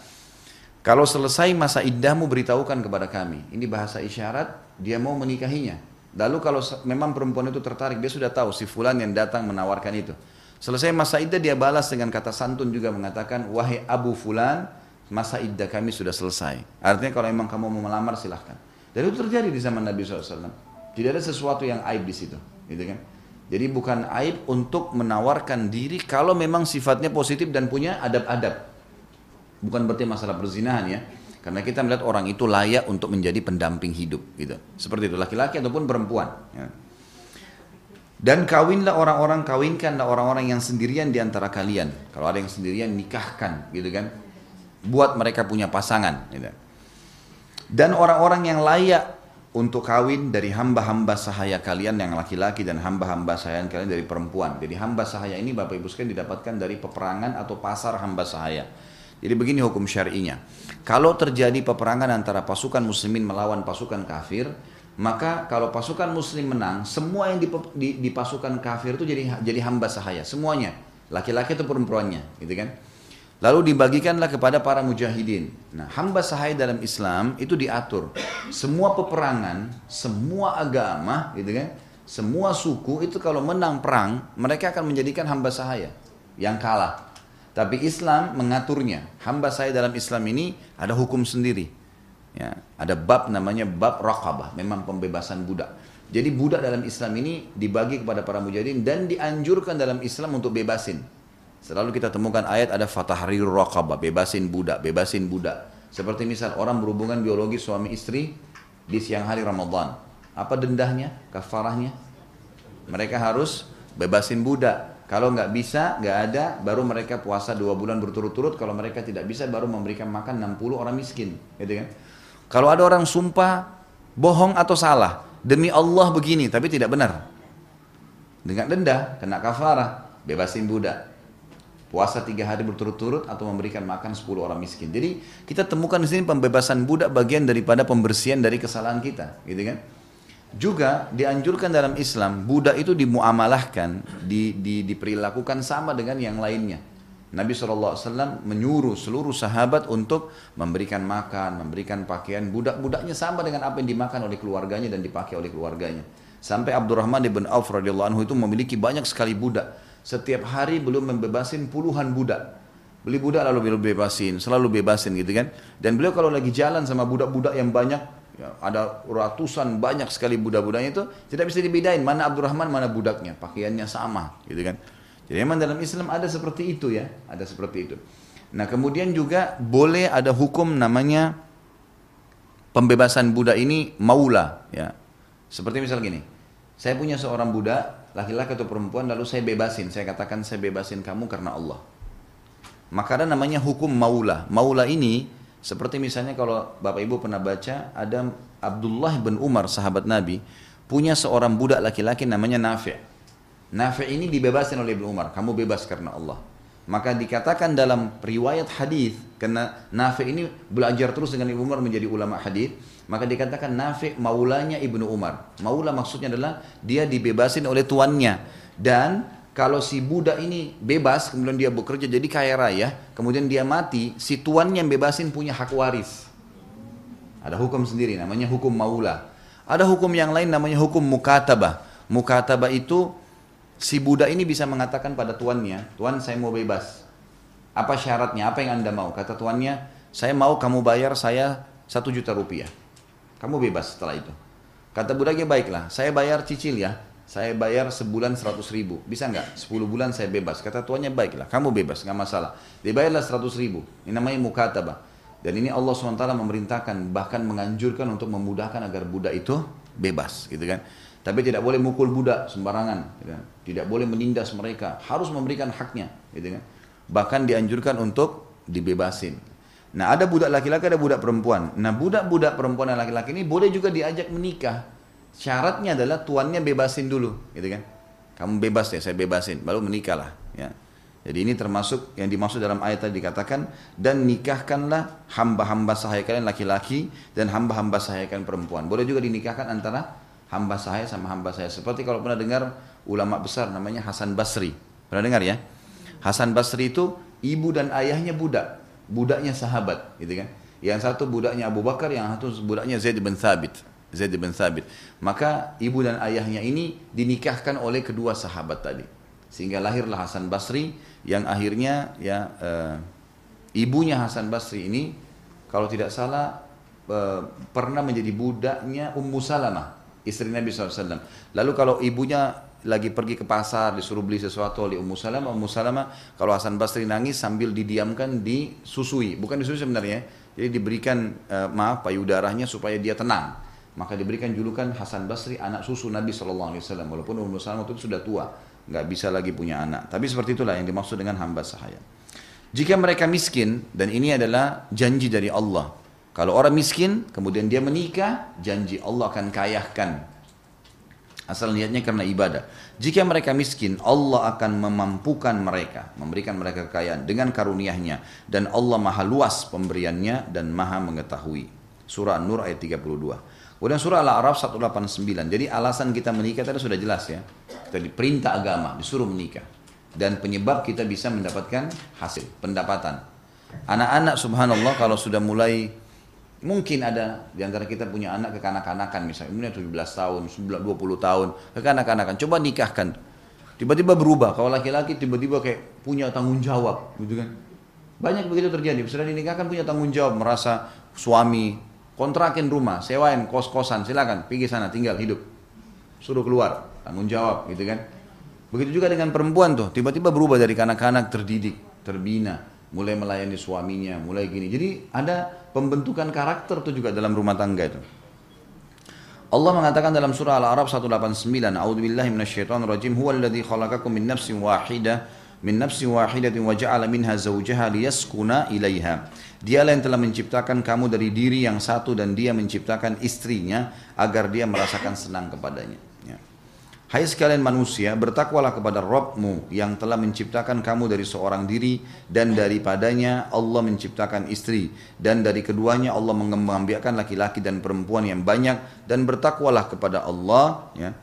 Kalau selesai masa iddahmu beritahukan kepada kami. Ini bahasa isyarat, dia mau menikahinya. Lalu kalau memang perempuan itu tertarik, dia sudah tahu si fulan yang datang menawarkan itu. Selesai masa iddah dia balas dengan kata santun juga mengatakan, wahai Abu Fulan, masa iddah kami sudah selesai. Artinya kalau memang kamu mau melamar silahkan. Dan itu terjadi di zaman Nabi SAW. Tidak ada sesuatu yang aib di situ, gitu kan? Jadi bukan aib untuk menawarkan diri kalau memang sifatnya positif dan punya adab-adab. Bukan berarti masalah perzinahan ya. Karena kita melihat orang itu layak untuk menjadi pendamping hidup gitu. Seperti itu laki-laki ataupun perempuan. Ya. Dan kawinlah orang-orang, kawinkanlah orang-orang yang sendirian di antara kalian. Kalau ada yang sendirian nikahkan gitu kan. Buat mereka punya pasangan gitu. Dan orang-orang yang layak untuk kawin dari hamba-hamba sahaya kalian yang laki-laki dan hamba-hamba sahaya kalian dari perempuan. Jadi hamba sahaya ini Bapak Ibu sekalian didapatkan dari peperangan atau pasar hamba sahaya. Jadi begini hukum syar'inya. Kalau terjadi peperangan antara pasukan muslimin melawan pasukan kafir, maka kalau pasukan muslim menang, semua yang di, pasukan kafir itu jadi jadi hamba sahaya, semuanya, laki-laki atau perempuannya, gitu kan? Lalu dibagikanlah kepada para mujahidin. Nah, hamba sahaya dalam Islam itu diatur. Semua peperangan, semua agama, gitu kan? Semua suku itu kalau menang perang, mereka akan menjadikan hamba sahaya yang kalah. Tapi Islam mengaturnya. Hamba saya dalam Islam ini ada hukum sendiri. Ya, ada bab namanya bab raqabah, memang pembebasan budak. Jadi budak dalam Islam ini dibagi kepada para mujahidin dan dianjurkan dalam Islam untuk bebasin. Selalu kita temukan ayat ada fatahrir raqabah, bebasin budak, bebasin budak. Seperti misal orang berhubungan biologi suami istri di siang hari Ramadan. Apa dendahnya, kafarahnya? Mereka harus bebasin budak. Kalau nggak bisa, nggak ada, baru mereka puasa dua bulan berturut-turut. Kalau mereka tidak bisa, baru memberikan makan 60 orang miskin. Gitu kan? Kalau ada orang sumpah bohong atau salah, demi Allah begini, tapi tidak benar. Dengan denda, kena kafarah, bebasin budak puasa tiga hari berturut-turut atau memberikan makan 10 orang miskin. Jadi kita temukan di sini pembebasan budak bagian daripada pembersihan dari kesalahan kita, gitu kan? Juga dianjurkan dalam Islam budak itu dimuamalahkan, di, di, diperlakukan sama dengan yang lainnya. Nabi SAW menyuruh seluruh sahabat untuk memberikan makan, memberikan pakaian. Budak-budaknya sama dengan apa yang dimakan oleh keluarganya dan dipakai oleh keluarganya. Sampai Abdurrahman ibn Auf radhiyallahu anhu itu memiliki banyak sekali budak setiap hari belum membebasin puluhan budak. Beli budak lalu bebasin, selalu bebasin gitu kan. Dan beliau kalau lagi jalan sama budak-budak yang banyak, ya, ada ratusan banyak sekali budak-budaknya itu tidak bisa dibedain mana Abdurrahman mana budaknya, pakaiannya sama gitu kan. Jadi memang dalam Islam ada seperti itu ya, ada seperti itu. Nah kemudian juga boleh ada hukum namanya pembebasan budak ini maula ya. Seperti misal gini, saya punya seorang budak laki-laki atau perempuan lalu saya bebasin. Saya katakan saya bebasin kamu karena Allah. Maka ada namanya hukum maula maula ini seperti misalnya kalau bapak ibu pernah baca ada Abdullah bin Umar sahabat Nabi punya seorang budak laki-laki namanya Nafi' Nafi' ini dibebasin oleh Ibn Umar. Kamu bebas karena Allah. Maka dikatakan dalam riwayat hadis karena Nafi' ini belajar terus dengan Ibn Umar menjadi ulama hadis maka dikatakan Nafi maulanya Ibnu Umar. Maula maksudnya adalah dia dibebasin oleh tuannya. Dan kalau si budak ini bebas, kemudian dia bekerja jadi kaya raya, kemudian dia mati, si tuannya yang bebasin punya hak waris. Ada hukum sendiri, namanya hukum maula. Ada hukum yang lain namanya hukum mukatabah. Mukatabah itu si budak ini bisa mengatakan pada tuannya, Tuan saya mau bebas. Apa syaratnya? Apa yang anda mau? Kata tuannya, saya mau kamu bayar saya satu juta rupiah. Kamu bebas setelah itu. Kata budaknya baiklah, saya bayar cicil ya. Saya bayar sebulan 100 ribu. Bisa nggak? 10 bulan saya bebas. Kata tuannya baiklah, kamu bebas, nggak masalah. Dibayarlah 100 ribu. Ini namanya mukatabah. Dan ini Allah SWT memerintahkan, bahkan menganjurkan untuk memudahkan agar budak itu bebas. gitu kan. Tapi tidak boleh mukul budak sembarangan. Gitu kan. Tidak boleh menindas mereka. Harus memberikan haknya. Gitu kan. Bahkan dianjurkan untuk dibebasin. Nah ada budak laki-laki ada budak perempuan. Nah budak-budak perempuan dan laki-laki ini boleh juga diajak menikah. Syaratnya adalah tuannya bebasin dulu, gitu kan? Kamu bebas ya, saya bebasin, baru menikahlah. Ya. Jadi ini termasuk yang dimaksud dalam ayat tadi dikatakan dan nikahkanlah hamba-hamba sahaya kalian laki-laki dan hamba-hamba sahaya kalian perempuan. Boleh juga dinikahkan antara hamba sahaya sama hamba saya. Seperti kalau pernah dengar ulama besar namanya Hasan Basri. Pernah dengar ya? Hasan Basri itu ibu dan ayahnya budak budaknya sahabat, gitu kan? Yang satu budaknya Abu Bakar, yang satu budaknya Zaid bin Thabit. Zaid bin Thabit. Maka ibu dan ayahnya ini dinikahkan oleh kedua sahabat tadi. Sehingga lahirlah Hasan Basri yang akhirnya ya e, ibunya Hasan Basri ini kalau tidak salah e, pernah menjadi budaknya Ummu Salamah, istri Nabi SAW. Lalu kalau ibunya lagi pergi ke pasar disuruh beli sesuatu oleh Ummu Salamah Ummu Salamah kalau Hasan Basri nangis sambil didiamkan disusui. Bukan disusui sebenarnya jadi diberikan uh, maaf payudaranya supaya dia tenang. Maka diberikan julukan Hasan Basri anak susu Nabi Shallallahu Alaihi Wasallam. Walaupun Ummu Salamah itu sudah tua nggak bisa lagi punya anak. Tapi seperti itulah yang dimaksud dengan hamba sahaya. Jika mereka miskin dan ini adalah janji dari Allah. Kalau orang miskin kemudian dia menikah janji Allah akan kayahkan Asal niatnya karena ibadah. Jika mereka miskin, Allah akan memampukan mereka, memberikan mereka kekayaan dengan karunia-Nya dan Allah Maha luas pemberiannya dan Maha mengetahui. Surah An-Nur ayat 32. Kemudian surah Al-A'raf 189. Jadi alasan kita menikah tadi sudah jelas ya. Kita diperintah agama, disuruh menikah. Dan penyebab kita bisa mendapatkan hasil, pendapatan. Anak-anak subhanallah kalau sudah mulai Mungkin ada di antara kita punya anak kekanak-kanakan misalnya, umurnya 17 tahun, 20 tahun, kekanak-kanakan. Coba nikahkan. Tiba-tiba berubah. Kalau laki-laki tiba-tiba kayak punya tanggung jawab, gitu kan. Banyak begitu terjadi. Sudah dinikahkan punya tanggung jawab, merasa suami, kontrakin rumah, sewain kos-kosan, silakan pergi sana tinggal hidup. Suruh keluar, tanggung jawab, gitu kan. Begitu juga dengan perempuan tuh, tiba-tiba berubah dari kanak-kanak terdidik, terbina, mulai melayani suaminya, mulai gini. Jadi ada pembentukan karakter itu juga dalam rumah tangga itu. Allah mengatakan dalam surah Al-A'raf 189, A'udzubillahi minasyaitonir rajim, huwallazi khalaqakum min nafsin wahidah min nafsin wahidatin wa ja'ala minha zawjaha liyaskuna ilaiha. Dialah yang telah menciptakan kamu dari diri yang satu dan dia menciptakan istrinya agar dia merasakan senang kepadanya. Hai sekalian manusia, bertakwalah kepada Rabbmu yang telah menciptakan kamu dari seorang diri dan daripadanya Allah menciptakan istri dan dari keduanya Allah mengembangbiakkan laki-laki dan perempuan yang banyak dan bertakwalah kepada Allah ya,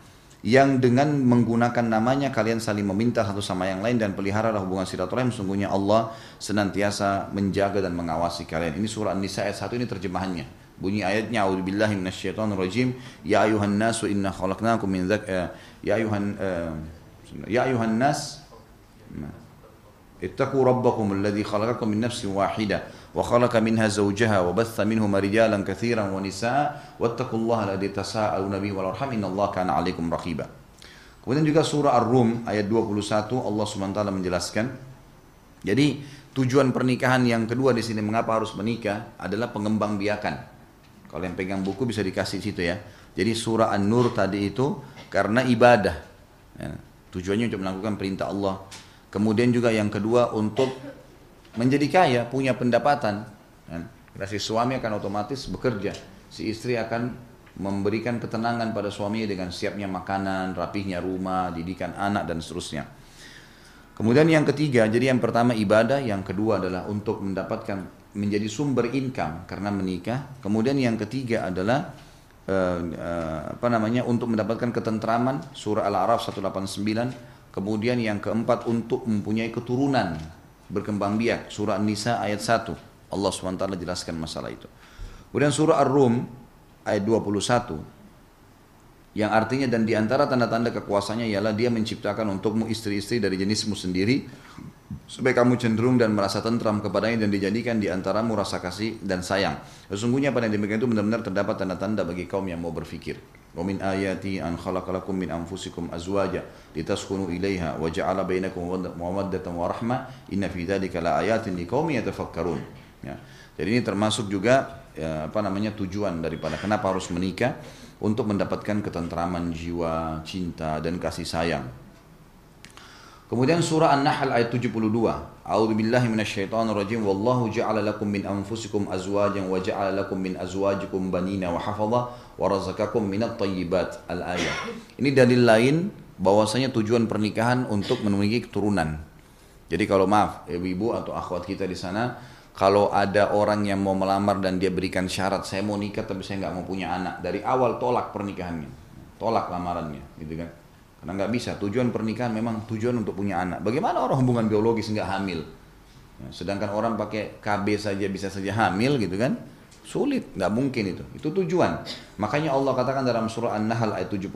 yang dengan menggunakan namanya kalian saling meminta satu sama yang lain dan peliharalah hubungan silaturahim sungguhnya Allah senantiasa menjaga dan mengawasi kalian. Ini surah An-Nisa ayat 1 ini terjemahannya. Bunyi ayatnya A'udzubillahi minasyaitonirrajim. Ya ayuhan nasu inna khalaqnakum min dzak uh, ya ayuhan uh, ya ayuhan nas اتقوا ربكم الذي خلقكم من نفس واحدة وخلق منها زوجها وبث منهما رجالا كثيرا ونساء واتقوا الله الذي تساءلون به والأرحام إن الله كان عليكم رقيبا Kemudian juga surah Ar-Rum ayat 21 Allah SWT menjelaskan Jadi tujuan pernikahan yang kedua di sini mengapa harus menikah adalah pengembang biakan kalau yang pegang buku bisa dikasih situ ya. Jadi surah An-Nur tadi itu karena ibadah. Ya, tujuannya untuk melakukan perintah Allah. Kemudian juga yang kedua untuk menjadi kaya, punya pendapatan. Ya, si suami akan otomatis bekerja. Si istri akan memberikan ketenangan pada suaminya dengan siapnya makanan, rapihnya rumah, didikan anak dan seterusnya. Kemudian yang ketiga, jadi yang pertama ibadah, yang kedua adalah untuk mendapatkan menjadi sumber income karena menikah. Kemudian yang ketiga adalah uh, uh, apa namanya untuk mendapatkan ketentraman surah Al-A'raf 189. Kemudian yang keempat untuk mempunyai keturunan berkembang biak surah An-Nisa ayat 1. Allah SWT jelaskan masalah itu. Kemudian surah Ar-Rum ayat 21 yang artinya dan di antara tanda-tanda kekuasaannya ialah dia menciptakan untukmu istri-istri dari jenismu sendiri supaya kamu cenderung dan merasa tentram kepadanya dan dijadikan di antaramu rasa kasih dan sayang. Sesungguhnya pada yang demikian itu benar-benar terdapat tanda-tanda bagi kaum yang mau berfikir. Wa min ayati an khalaqalakum min anfusikum azwaja litaskunu ilaiha wa ja'ala bainakum mawaddatan wa rahmah inna fi dzalika la ayatin liqaumin yatafakkarun. Ya. Jadi ini termasuk juga ya, apa namanya tujuan daripada kenapa harus menikah untuk mendapatkan ketentraman jiwa, cinta dan kasih sayang. Kemudian surah An-Nahl ayat 72. A'udzu billahi minasyaitonir rajim. Wallahu ja'ala lakum min anfusikum azwajan wa ja'ala lakum min azwajikum banina wa hafadha wa razaqakum minat thayyibat. Al-ayat. Ini dalil lain bahwasanya tujuan pernikahan untuk memiliki keturunan. Jadi kalau maaf, ibu-ibu atau akhwat kita di sana, kalau ada orang yang mau melamar dan dia berikan syarat saya mau nikah tapi saya nggak mau punya anak, dari awal tolak pernikahannya, tolak lamarannya, gitu kan? Karena nggak bisa. Tujuan pernikahan memang tujuan untuk punya anak. Bagaimana orang hubungan biologis nggak hamil? Ya, sedangkan orang pakai KB saja bisa saja hamil gitu kan? Sulit, nggak mungkin itu. Itu tujuan. Makanya Allah katakan dalam surah An-Nahl ayat 72,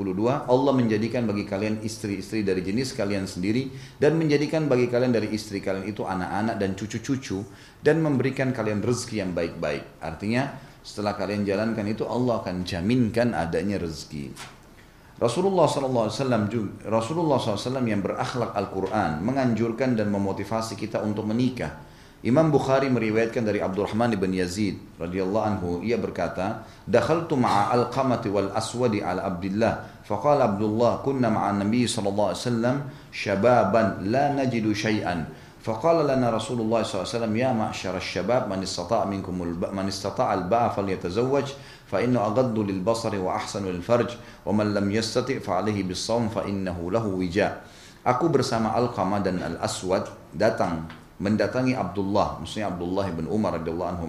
Allah menjadikan bagi kalian istri-istri dari jenis kalian sendiri dan menjadikan bagi kalian dari istri kalian itu anak-anak dan cucu-cucu dan memberikan kalian rezeki yang baik-baik. Artinya setelah kalian jalankan itu Allah akan jaminkan adanya rezeki. Rasulullah SAW Rasulullah SAW yang berakhlak Al-Quran menganjurkan dan memotivasi kita untuk menikah. Imam Bukhari meriwayatkan dari Abdurrahman bin Yazid radhiyallahu anhu ia berkata, "Dakhaltu ma'a Al-Qamati wal Aswadi ala Abdullah, faqala Abdullah kunna ma'a Nabi sallallahu alaihi wasallam shababan la najidu syai'an." فقال لنا رسول الله صلى الله عليه وسلم يا معشر الشباب من استطاع منكم من استطاع الباء فليتزوج فإنه أغض للبصر وأحسن للفرج ومن لم يستطع فعليه بالصوم فإنه له وجاء Aku bersama Al-Qamah dan Al-Aswad datang mendatangi Abdullah, maksudnya Abdullah bin Umar radhiyallahu anhu.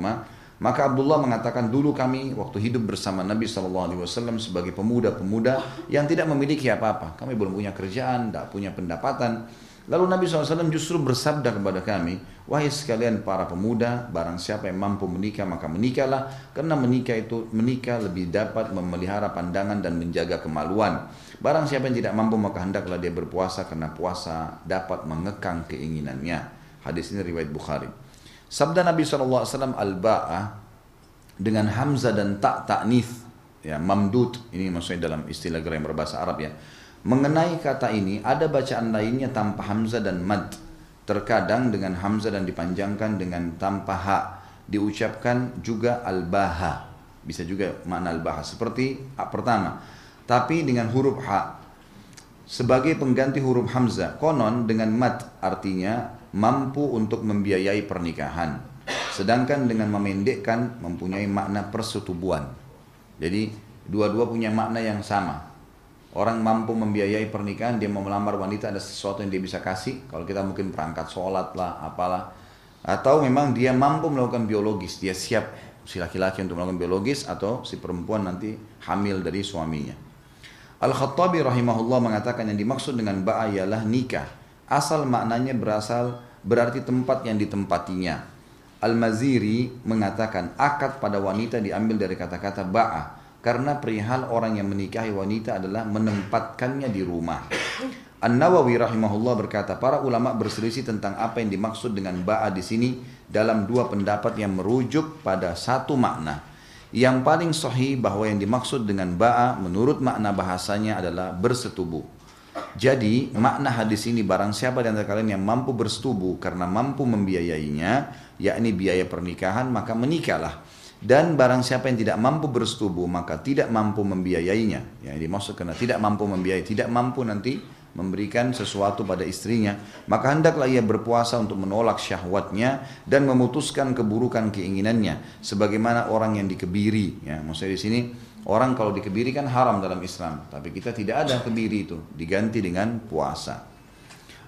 Maka Abdullah mengatakan dulu kami waktu hidup bersama Nabi SAW sebagai pemuda-pemuda yang tidak memiliki apa-apa. Kami belum punya kerjaan, tidak punya pendapatan. Lalu Nabi SAW justru bersabda kepada kami, Wahai sekalian para pemuda, barang siapa yang mampu menikah maka menikahlah, karena menikah itu menikah lebih dapat memelihara pandangan dan menjaga kemaluan. Barang siapa yang tidak mampu maka hendaklah dia berpuasa karena puasa dapat mengekang keinginannya. Hadis ini riwayat Bukhari. Sabda Nabi SAW al-ba'ah dengan hamzah dan tak ta'nith, ya mamdud, ini maksudnya dalam istilah grammar bahasa Arab ya Mengenai kata ini ada bacaan lainnya tanpa hamzah dan mad. Terkadang dengan hamzah dan dipanjangkan dengan tanpa ha. Diucapkan juga al-baha. Bisa juga makna al-bahas. Seperti ah, pertama, tapi dengan huruf ha sebagai pengganti huruf hamzah. Konon dengan mat artinya mampu untuk membiayai pernikahan. Sedangkan dengan memendekkan mempunyai makna persetubuhan. Jadi dua-dua punya makna yang sama. Orang mampu membiayai pernikahan, dia mau melamar wanita ada sesuatu yang dia bisa kasih. Kalau kita mungkin perangkat sholat lah, apalah. Atau memang dia mampu melakukan biologis, dia siap si laki-laki untuk melakukan biologis atau si perempuan nanti hamil dari suaminya. Al-Khattabi rahimahullah mengatakan yang dimaksud dengan ba'a ialah nikah. Asal maknanya berasal berarti tempat yang ditempatinya. Al-Maziri mengatakan akad pada wanita diambil dari kata-kata ba'a karena perihal orang yang menikahi wanita adalah menempatkannya di rumah. An-Nawawi rahimahullah berkata, para ulama berselisih tentang apa yang dimaksud dengan ba'a di sini dalam dua pendapat yang merujuk pada satu makna. Yang paling sahih bahwa yang dimaksud dengan ba'a menurut makna bahasanya adalah bersetubuh. Jadi makna hadis ini barang siapa di antara kalian yang mampu bersetubuh karena mampu membiayainya, yakni biaya pernikahan maka menikahlah. Dan barang siapa yang tidak mampu bersetubuh maka tidak mampu membiayainya. Yang dimaksud karena tidak mampu membiayai, tidak mampu nanti memberikan sesuatu pada istrinya, maka hendaklah ia berpuasa untuk menolak syahwatnya dan memutuskan keburukan keinginannya sebagaimana orang yang dikebiri ya. Maksudnya di sini orang kalau dikebiri kan haram dalam Islam, tapi kita tidak ada kebiri itu, diganti dengan puasa.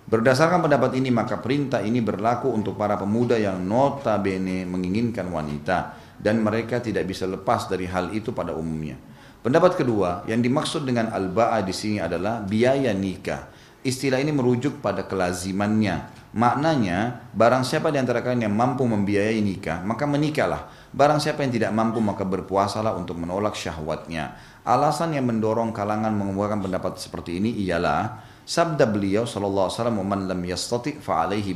Berdasarkan pendapat ini maka perintah ini berlaku untuk para pemuda yang notabene menginginkan wanita dan mereka tidak bisa lepas dari hal itu pada umumnya. Pendapat kedua, yang dimaksud dengan al-ba'a di sini adalah biaya nikah. Istilah ini merujuk pada kelazimannya. Maknanya, barang siapa di antara kalian yang mampu membiayai nikah, maka menikahlah. Barang siapa yang tidak mampu, maka berpuasalah untuk menolak syahwatnya. Alasan yang mendorong kalangan mengemukakan pendapat seperti ini ialah sabda beliau sallallahu alaihi wasallam lam yastati fa alaihi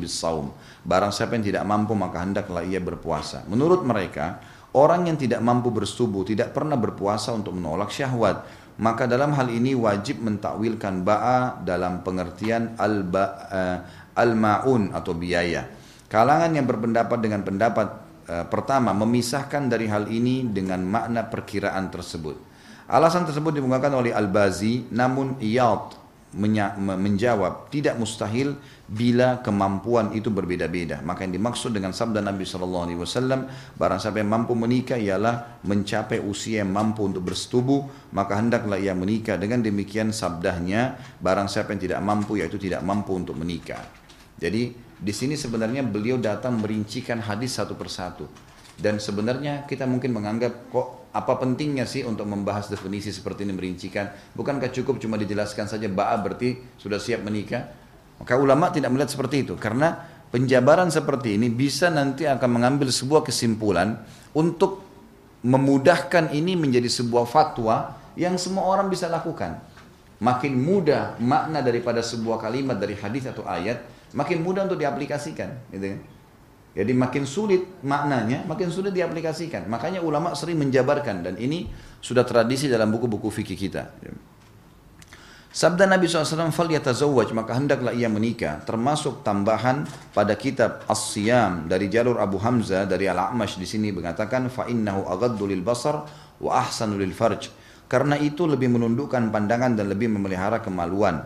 barang siapa yang tidak mampu maka hendaklah ia berpuasa menurut mereka Orang yang tidak mampu bersubuh tidak pernah berpuasa untuk menolak syahwat. Maka dalam hal ini wajib mentakwilkan ba'a dalam pengertian eh, al-ma'un atau biaya. Kalangan yang berpendapat dengan pendapat uh, pertama memisahkan dari hal ini dengan makna perkiraan tersebut. Alasan tersebut dimungkinkan oleh Al-Bazi namun Iyad menjawab tidak mustahil bila kemampuan itu berbeda-beda. Maka yang dimaksud dengan sabda Nabi Shallallahu Alaihi Wasallam, barang siapa yang mampu menikah ialah mencapai usia yang mampu untuk bersetubuh, maka hendaklah ia menikah. Dengan demikian sabdahnya, barang siapa yang tidak mampu yaitu tidak mampu untuk menikah. Jadi di sini sebenarnya beliau datang merincikan hadis satu persatu. Dan sebenarnya kita mungkin menganggap kok apa pentingnya sih untuk membahas definisi seperti ini merincikan? Bukankah cukup cuma dijelaskan saja ba'a berarti sudah siap menikah? Maka ulama tidak melihat seperti itu karena penjabaran seperti ini bisa nanti akan mengambil sebuah kesimpulan untuk memudahkan ini menjadi sebuah fatwa yang semua orang bisa lakukan. Makin mudah makna daripada sebuah kalimat dari hadis atau ayat, makin mudah untuk diaplikasikan, gitu kan? Jadi makin sulit maknanya, makin sulit diaplikasikan. Makanya ulama sering menjabarkan dan ini sudah tradisi dalam buku-buku fikih kita. Sabda Nabi SAW, fal yatazawwaj, maka hendaklah ia menikah. Termasuk tambahan pada kitab As-Siyam dari jalur Abu Hamzah dari Al-A'mash di sini mengatakan fa innahu aghaddu lil basar wa ahsanu lil farj. Karena itu lebih menundukkan pandangan dan lebih memelihara kemaluan.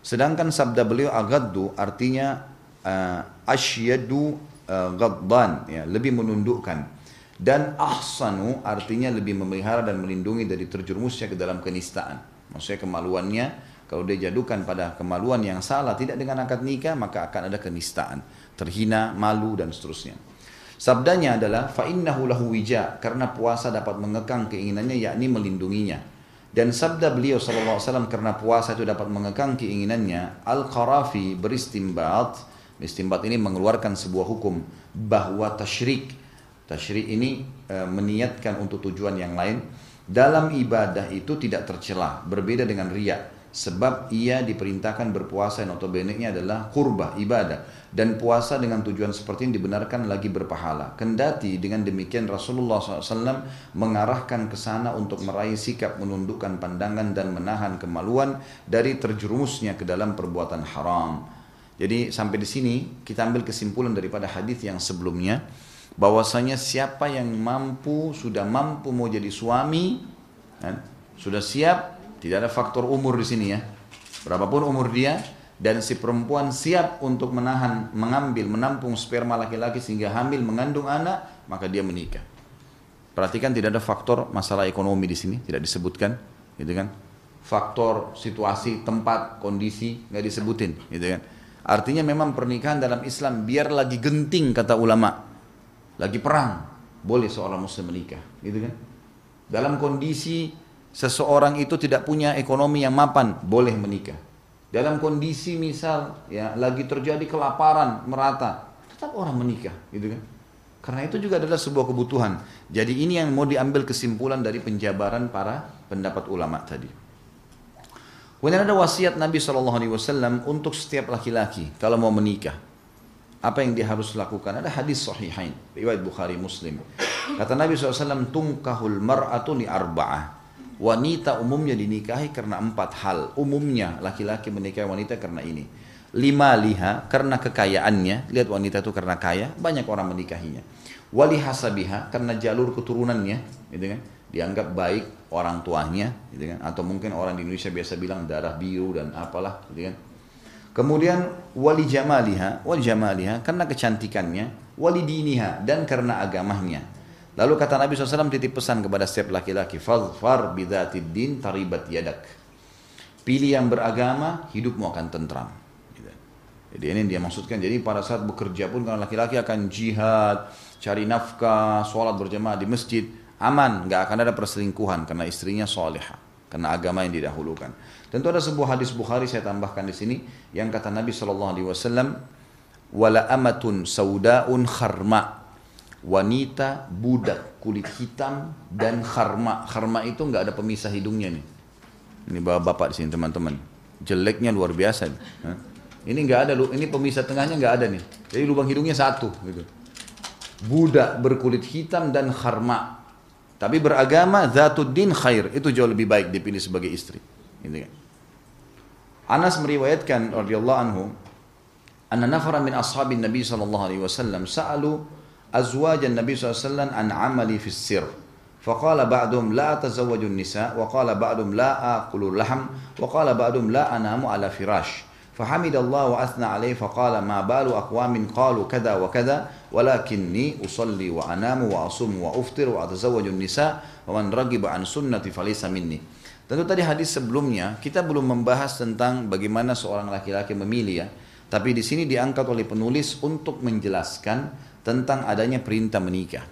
Sedangkan sabda beliau aghaddu artinya uh, asyadu uh, ghadban, ya, lebih menundukkan. Dan ahsanu artinya lebih memelihara dan melindungi dari terjerumusnya ke dalam kenistaan. Maksudnya kemaluannya kalau dia jadukan pada kemaluan yang salah tidak dengan akad nikah maka akan ada kenistaan, terhina, malu dan seterusnya. Sabdanya adalah fa innahu lahu wija karena puasa dapat mengekang keinginannya yakni melindunginya. Dan sabda beliau wasallam karena puasa itu dapat mengekang keinginannya, Al-Qarafi beristimbat, istimbat ini mengeluarkan sebuah hukum bahwa tasyrik. Tasyrik ini e, meniatkan untuk tujuan yang lain. Dalam ibadah itu tidak tercela, berbeda dengan riya. Sebab ia diperintahkan berpuasa yang notabene adalah kurba ibadah dan puasa dengan tujuan seperti ini dibenarkan lagi berpahala. Kendati dengan demikian Rasulullah SAW mengarahkan ke sana untuk meraih sikap menundukkan pandangan dan menahan kemaluan dari terjerumusnya ke dalam perbuatan haram. Jadi sampai di sini kita ambil kesimpulan daripada hadis yang sebelumnya bahwasanya siapa yang mampu sudah mampu mau jadi suami kan, sudah siap tidak ada faktor umur di sini ya. Berapapun umur dia dan si perempuan siap untuk menahan mengambil menampung sperma laki-laki sehingga hamil mengandung anak maka dia menikah perhatikan tidak ada faktor masalah ekonomi di sini tidak disebutkan gitu kan faktor situasi tempat kondisi nggak disebutin gitu kan artinya memang pernikahan dalam Islam biar lagi genting kata ulama lagi perang, boleh seorang muslim menikah, gitu kan? Dalam kondisi seseorang itu tidak punya ekonomi yang mapan, boleh menikah. Dalam kondisi misal ya lagi terjadi kelaparan merata, tetap orang menikah, gitu kan? Karena itu juga adalah sebuah kebutuhan. Jadi ini yang mau diambil kesimpulan dari penjabaran para pendapat ulama tadi. Kemudian ada wasiat Nabi SAW untuk setiap laki-laki kalau mau menikah apa yang dia harus lakukan? Ada hadis sahihain, riwayat Bukhari Muslim. Kata Nabi SAW, tungkahul mar'atu li arba'ah. Wanita umumnya dinikahi karena empat hal. Umumnya laki-laki menikahi wanita karena ini. Lima liha karena kekayaannya. Lihat wanita itu karena kaya, banyak orang menikahinya. Wali hasabiha karena jalur keturunannya, gitu kan? Dianggap baik orang tuanya, gitu kan? Atau mungkin orang di Indonesia biasa bilang darah biru dan apalah, gitu kan? Kemudian wali jamaliha, wali jamaliha karena kecantikannya, wali diniha dan karena agamanya. Lalu kata Nabi SAW titip pesan kepada setiap laki-laki, fadfar bidatid din taribat yadak. Pilih yang beragama, hidupmu akan tentram. Gitu. Jadi ini dia maksudkan, jadi pada saat bekerja pun kalau laki-laki akan jihad, cari nafkah, sholat berjamaah di masjid, aman, nggak akan ada perselingkuhan karena istrinya solehah, karena agama yang didahulukan. Tentu ada sebuah hadis Bukhari saya tambahkan di sini yang kata Nabi Wasallam, wala amatun saudaun kharma wanita budak kulit hitam dan kharma. Kharma itu nggak ada pemisah hidungnya nih. Ini bapak-bapak di sini teman-teman. Jeleknya luar biasa ini nggak ada ini pemisah tengahnya nggak ada nih. Jadi lubang hidungnya satu gitu. Budak berkulit hitam dan kharma. Tapi beragama zatuddin khair itu jauh lebih baik dipilih sebagai istri. Ini kan? Anas meriwayatkan radhiyallahu anhu anna min ashabin Nabi sallallahu alaihi wasallam sa'alu azwaj Nabi sallallahu alaihi wasallam an amali fi sir فقال بعضهم لا أتزوج النساء وقال بعضهم لا آكل اللحم وقال بعضهم لا أنام على فراش فحمد الله وأثنى عليه فقال ما بال أقوام قالوا كذا وكذا ولكني أصلي وأنام وأصوم وأفطر وأتزوج النساء ومن رغب عن سنتي فليس مني Tentu tadi hadis sebelumnya kita belum membahas tentang bagaimana seorang laki-laki memilih ya. Tapi di sini diangkat oleh penulis untuk menjelaskan tentang adanya perintah menikah.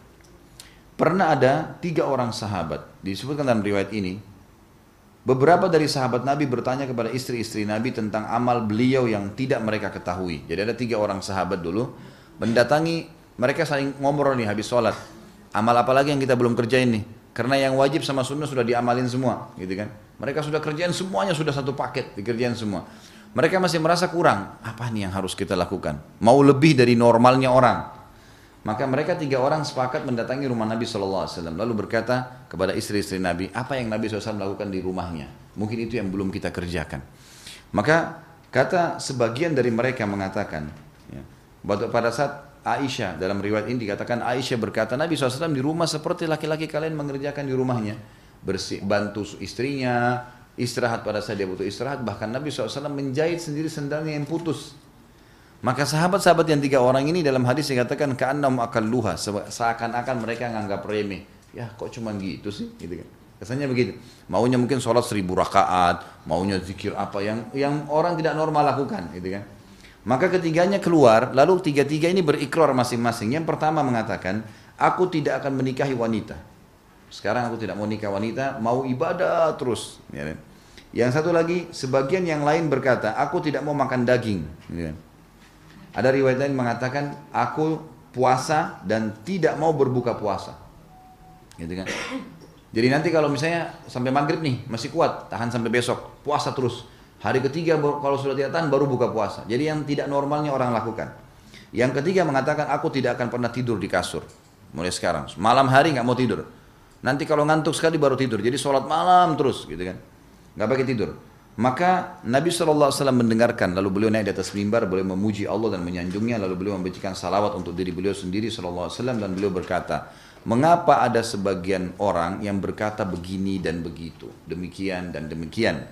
Pernah ada tiga orang sahabat, disebutkan dalam riwayat ini, beberapa dari sahabat Nabi bertanya kepada istri-istri Nabi tentang amal beliau yang tidak mereka ketahui. Jadi ada tiga orang sahabat dulu, mendatangi, mereka saling ngobrol nih habis sholat. Amal apa lagi yang kita belum kerjain nih? Karena yang wajib sama sunnah sudah diamalin semua, gitu kan? Mereka sudah kerjaan semuanya sudah satu paket dikerjain semua. Mereka masih merasa kurang. Apa nih yang harus kita lakukan? Mau lebih dari normalnya orang. Maka mereka tiga orang sepakat mendatangi rumah Nabi SAW. Lalu berkata kepada istri-istri Nabi, apa yang Nabi SAW lakukan di rumahnya? Mungkin itu yang belum kita kerjakan. Maka kata sebagian dari mereka mengatakan, ya, pada saat Aisyah dalam riwayat ini dikatakan Aisyah berkata Nabi SAW di rumah seperti laki-laki kalian mengerjakan di rumahnya bersih, bantu istrinya istirahat pada saat dia butuh istirahat bahkan Nabi SAW menjahit sendiri sendalnya yang putus maka sahabat-sahabat yang tiga orang ini dalam hadis dikatakan ka'annam akan luha seakan-akan mereka nganggap remeh ya kok cuma gitu sih gitu kan kesannya begitu maunya mungkin sholat seribu rakaat maunya zikir apa yang yang orang tidak normal lakukan gitu kan maka ketiganya keluar, lalu tiga-tiga ini berikrar masing-masing. Yang pertama mengatakan, aku tidak akan menikahi wanita. Sekarang aku tidak mau nikah wanita, mau ibadah terus. Ya kan? Yang satu lagi, sebagian yang lain berkata, aku tidak mau makan daging. Ya kan? Ada riwayat lain mengatakan, aku puasa dan tidak mau berbuka puasa. Gitu kan? Jadi nanti kalau misalnya sampai maghrib nih, masih kuat, tahan sampai besok, puasa terus. Hari ketiga kalau sudah tidak tahan baru buka puasa. Jadi yang tidak normalnya orang lakukan. Yang ketiga mengatakan aku tidak akan pernah tidur di kasur. Mulai sekarang. Malam hari nggak mau tidur. Nanti kalau ngantuk sekali baru tidur. Jadi sholat malam terus gitu kan. Nggak pakai tidur. Maka Nabi SAW mendengarkan, lalu beliau naik di atas mimbar, boleh memuji Allah dan menyanjungnya, lalu beliau membacakan salawat untuk diri beliau sendiri SAW dan beliau berkata, mengapa ada sebagian orang yang berkata begini dan begitu, demikian dan demikian.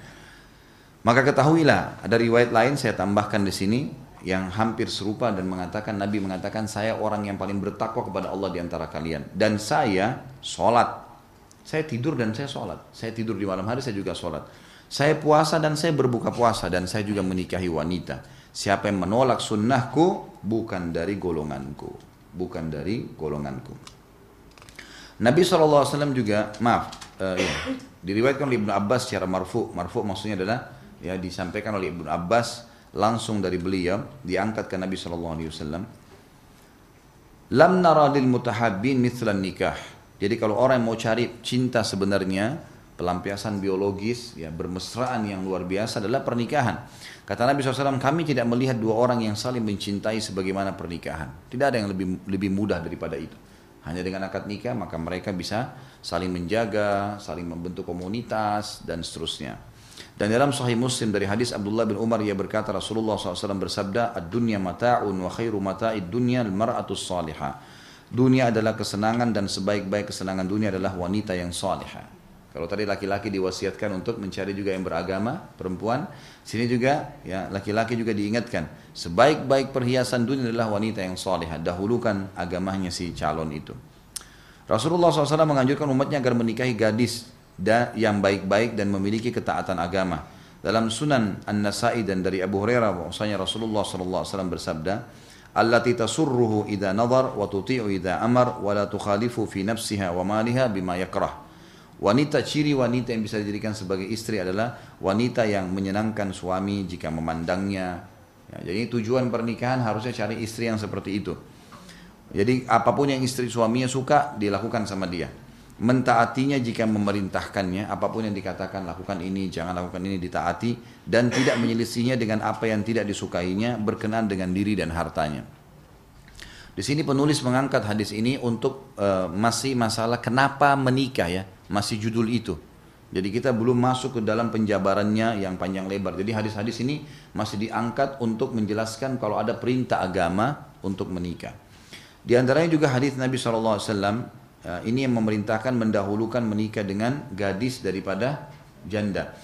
Maka ketahuilah, ada riwayat lain saya tambahkan di sini, yang hampir serupa dan mengatakan Nabi mengatakan saya orang yang paling bertakwa kepada Allah di antara kalian dan saya sholat. Saya tidur dan saya sholat. Saya tidur di malam hari saya juga sholat saya puasa dan saya berbuka puasa dan saya juga menikahi wanita. Siapa yang menolak sunnahku bukan dari golonganku. Bukan dari golonganku. Nabi SAW juga, maaf, uh, ya, diriwayatkan oleh Ibnu Abbas secara marfu. Marfu maksudnya adalah ya disampaikan oleh Ibnu Abbas langsung dari beliau diangkat ke Nabi SAW. Lam nara lil mutahabbin mithlan nikah. Jadi kalau orang yang mau cari cinta sebenarnya, pelampiasan biologis, ya bermesraan yang luar biasa adalah pernikahan. Kata Nabi SAW, kami tidak melihat dua orang yang saling mencintai sebagaimana pernikahan. Tidak ada yang lebih lebih mudah daripada itu. Hanya dengan akad nikah maka mereka bisa saling menjaga, saling membentuk komunitas dan seterusnya. Dan dalam Sahih Muslim dari hadis Abdullah bin Umar ia berkata Rasulullah SAW bersabda, "Ad-dunya mata'un wa khairu mata'id dunya al-mar'atus salihah." Dunia adalah kesenangan dan sebaik-baik kesenangan dunia adalah wanita yang salihah. Kalau tadi laki-laki diwasiatkan untuk mencari juga yang beragama, perempuan, sini juga ya laki-laki juga diingatkan, sebaik-baik perhiasan dunia adalah wanita yang salihah. Dahulukan agamanya si calon itu. Rasulullah SAW menganjurkan umatnya agar menikahi gadis yang baik-baik dan memiliki ketaatan agama. Dalam Sunan An-Nasai dan dari Abu Hurairah bahwasanya Rasulullah SAW bersabda, allati tasurruhu idza nadhar wa tuti'u idza amar wa la tukhalifu fi nafsiha wa maliha bima yakrah. Wanita ciri wanita yang bisa dijadikan sebagai istri adalah wanita yang menyenangkan suami jika memandangnya. Ya, jadi tujuan pernikahan harusnya cari istri yang seperti itu. Jadi apa pun yang istri suaminya suka dilakukan sama dia. Mentaatinya jika memerintahkannya, apa pun yang dikatakan lakukan ini, jangan lakukan ini ditaati dan tidak menyelisihinya dengan apa yang tidak disukainya berkenan dengan diri dan hartanya. Di sini penulis mengangkat hadis ini untuk uh, masih masalah kenapa menikah ya masih judul itu. Jadi kita belum masuk ke dalam penjabarannya yang panjang lebar. Jadi hadis-hadis ini masih diangkat untuk menjelaskan kalau ada perintah agama untuk menikah. Di antaranya juga hadis Nabi SAW eh, ini yang memerintahkan mendahulukan menikah dengan gadis daripada janda.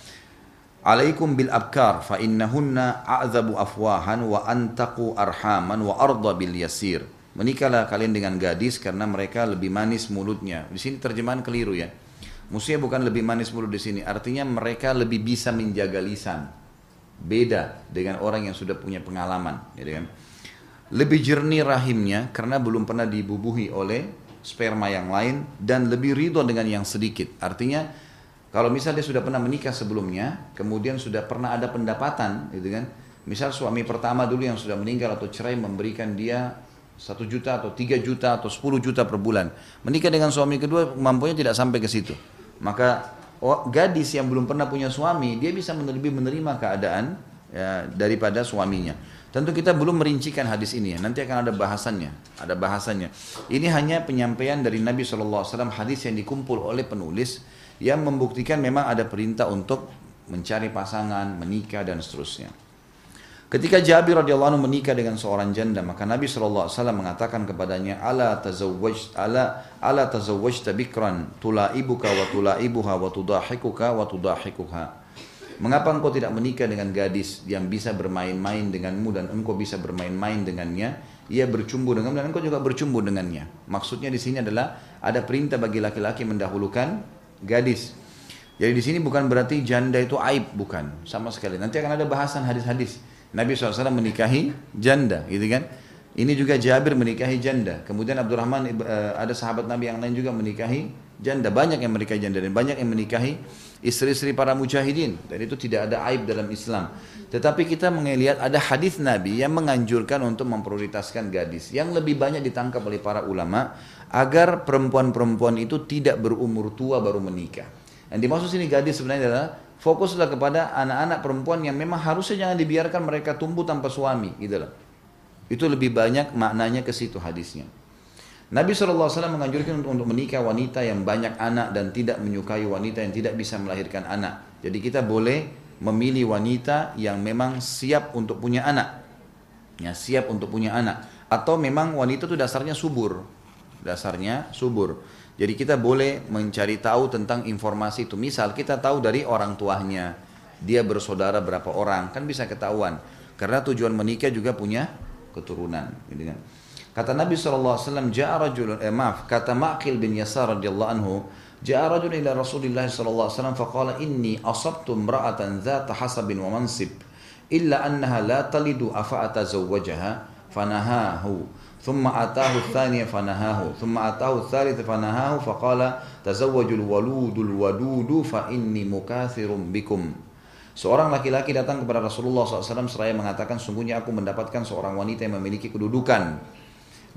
Alaikum bil abkar fa innahunna a'zabu afwahan wa antaqu arhaman wa arda bil yasir. Menikahlah kalian dengan gadis karena mereka lebih manis mulutnya. Di sini terjemahan keliru ya. Musuhnya bukan lebih manis mulut di sini, artinya mereka lebih bisa menjaga lisan. Beda dengan orang yang sudah punya pengalaman, gitu kan. Lebih jernih rahimnya karena belum pernah dibubuhi oleh sperma yang lain dan lebih ridho dengan yang sedikit. Artinya kalau misalnya dia sudah pernah menikah sebelumnya, kemudian sudah pernah ada pendapatan, gitu kan. Misal suami pertama dulu yang sudah meninggal atau cerai memberikan dia satu juta atau tiga juta atau sepuluh juta per bulan. Menikah dengan suami kedua mampunya tidak sampai ke situ. Maka oh, gadis yang belum pernah punya suami, dia bisa lebih menerima keadaan ya, daripada suaminya. Tentu kita belum merincikan hadis ini ya. Nanti akan ada bahasannya, ada bahasannya. Ini hanya penyampaian dari Nabi SAW hadis yang dikumpul oleh penulis yang membuktikan memang ada perintah untuk mencari pasangan, menikah dan seterusnya. Ketika Jabir radhiyallahu anhu menikah dengan seorang janda, maka Nabi SAW mengatakan kepadanya, "Ala tazawwaj ala ala tazawwajta bikran tulaibuka wa tulaibuha wa tudahikuka wa tudahikuha." Mengapa engkau tidak menikah dengan gadis yang bisa bermain-main denganmu dan engkau bisa bermain-main dengannya? Ia bercumbu denganmu dan engkau juga bercumbu dengannya. Maksudnya di sini adalah ada perintah bagi laki-laki mendahulukan gadis. Jadi di sini bukan berarti janda itu aib, bukan sama sekali. Nanti akan ada bahasan hadis-hadis Nabi SAW menikahi janda, gitu kan? Ini juga Jabir menikahi janda. Kemudian Abdurrahman eh, ada sahabat Nabi yang lain juga menikahi janda. Banyak yang menikahi janda dan banyak yang menikahi istri-istri para mujahidin. Dan itu tidak ada aib dalam Islam. Tetapi kita melihat ada hadis Nabi yang menganjurkan untuk memprioritaskan gadis. Yang lebih banyak ditangkap oleh para ulama agar perempuan-perempuan itu tidak berumur tua baru menikah. Yang dimaksud sini gadis sebenarnya adalah fokuslah kepada anak-anak perempuan yang memang harusnya jangan dibiarkan mereka tumbuh tanpa suami gitu loh. Itu lebih banyak maknanya ke situ hadisnya. Nabi SAW menganjurkan untuk, untuk menikah wanita yang banyak anak dan tidak menyukai wanita yang tidak bisa melahirkan anak. Jadi kita boleh memilih wanita yang memang siap untuk punya anak. Ya, siap untuk punya anak atau memang wanita itu dasarnya subur. Dasarnya subur. Jadi kita boleh mencari tahu tentang informasi itu. Misal kita tahu dari orang tuanya, dia bersaudara berapa orang, kan bisa ketahuan. Karena tujuan menikah juga punya keturunan. Gitu kan. Kata Nabi SAW, Ja'a rajulun, eh, maaf, kata Ma'qil bin Yasar radhiyallahu anhu, Ja'a rajulun ila Rasulillah SAW, faqala inni asabtu imra'atan dhata hasabin wa mansib, illa annaha la talidu afa atazawwajaha, fanahahu. ثم أتاه الثاني فنهاه ثم أتاه الثالث فنهاه فقال تزوجوا الولود الودود فإني مكاثر بكم Seorang laki-laki datang kepada Rasulullah SAW seraya mengatakan sungguhnya aku mendapatkan seorang wanita yang memiliki kedudukan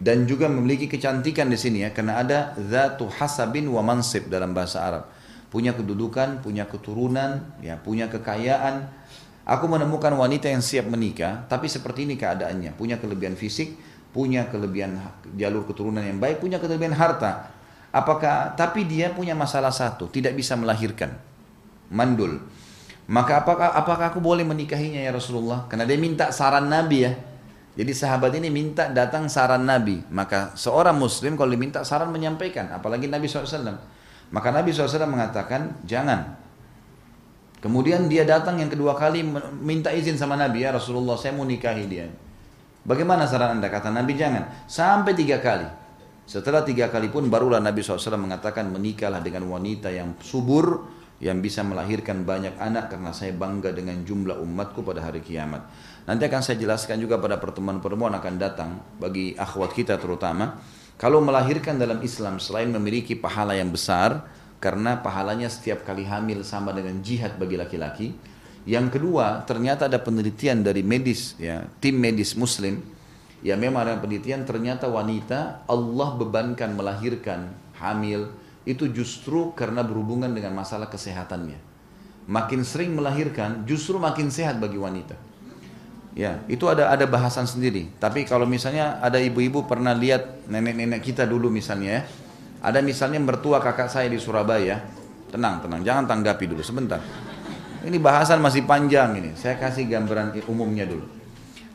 dan juga memiliki kecantikan di sini ya karena ada zatu hasabin wa mansib dalam bahasa Arab punya kedudukan punya keturunan ya punya kekayaan aku menemukan wanita yang siap menikah tapi seperti ini keadaannya punya kelebihan fisik punya kelebihan jalur keturunan yang baik punya kelebihan harta apakah tapi dia punya masalah satu tidak bisa melahirkan mandul maka apakah apakah aku boleh menikahinya ya Rasulullah? Karena dia minta saran Nabi ya. Jadi sahabat ini minta datang saran Nabi. Maka seorang muslim kalau diminta saran menyampaikan. Apalagi Nabi SAW. Maka Nabi SAW mengatakan jangan. Kemudian dia datang yang kedua kali minta izin sama Nabi ya Rasulullah saya mau nikahi dia. Bagaimana saran anda? Kata Nabi jangan. Sampai tiga kali. Setelah tiga kali pun barulah Nabi SAW mengatakan menikahlah dengan wanita yang subur yang bisa melahirkan banyak anak karena saya bangga dengan jumlah umatku pada hari kiamat. Nanti akan saya jelaskan juga pada pertemuan-pertemuan akan datang bagi akhwat kita terutama. Kalau melahirkan dalam Islam selain memiliki pahala yang besar karena pahalanya setiap kali hamil sama dengan jihad bagi laki-laki. Yang kedua, ternyata ada penelitian dari medis ya, tim medis muslim ya memang ada penelitian ternyata wanita Allah bebankan melahirkan hamil itu justru karena berhubungan dengan masalah kesehatannya. Makin sering melahirkan, justru makin sehat bagi wanita. Ya, itu ada ada bahasan sendiri. Tapi kalau misalnya ada ibu-ibu pernah lihat nenek-nenek kita dulu misalnya ya, ada misalnya mertua kakak saya di Surabaya, tenang tenang, jangan tanggapi dulu sebentar. Ini bahasan masih panjang ini. Saya kasih gambaran umumnya dulu.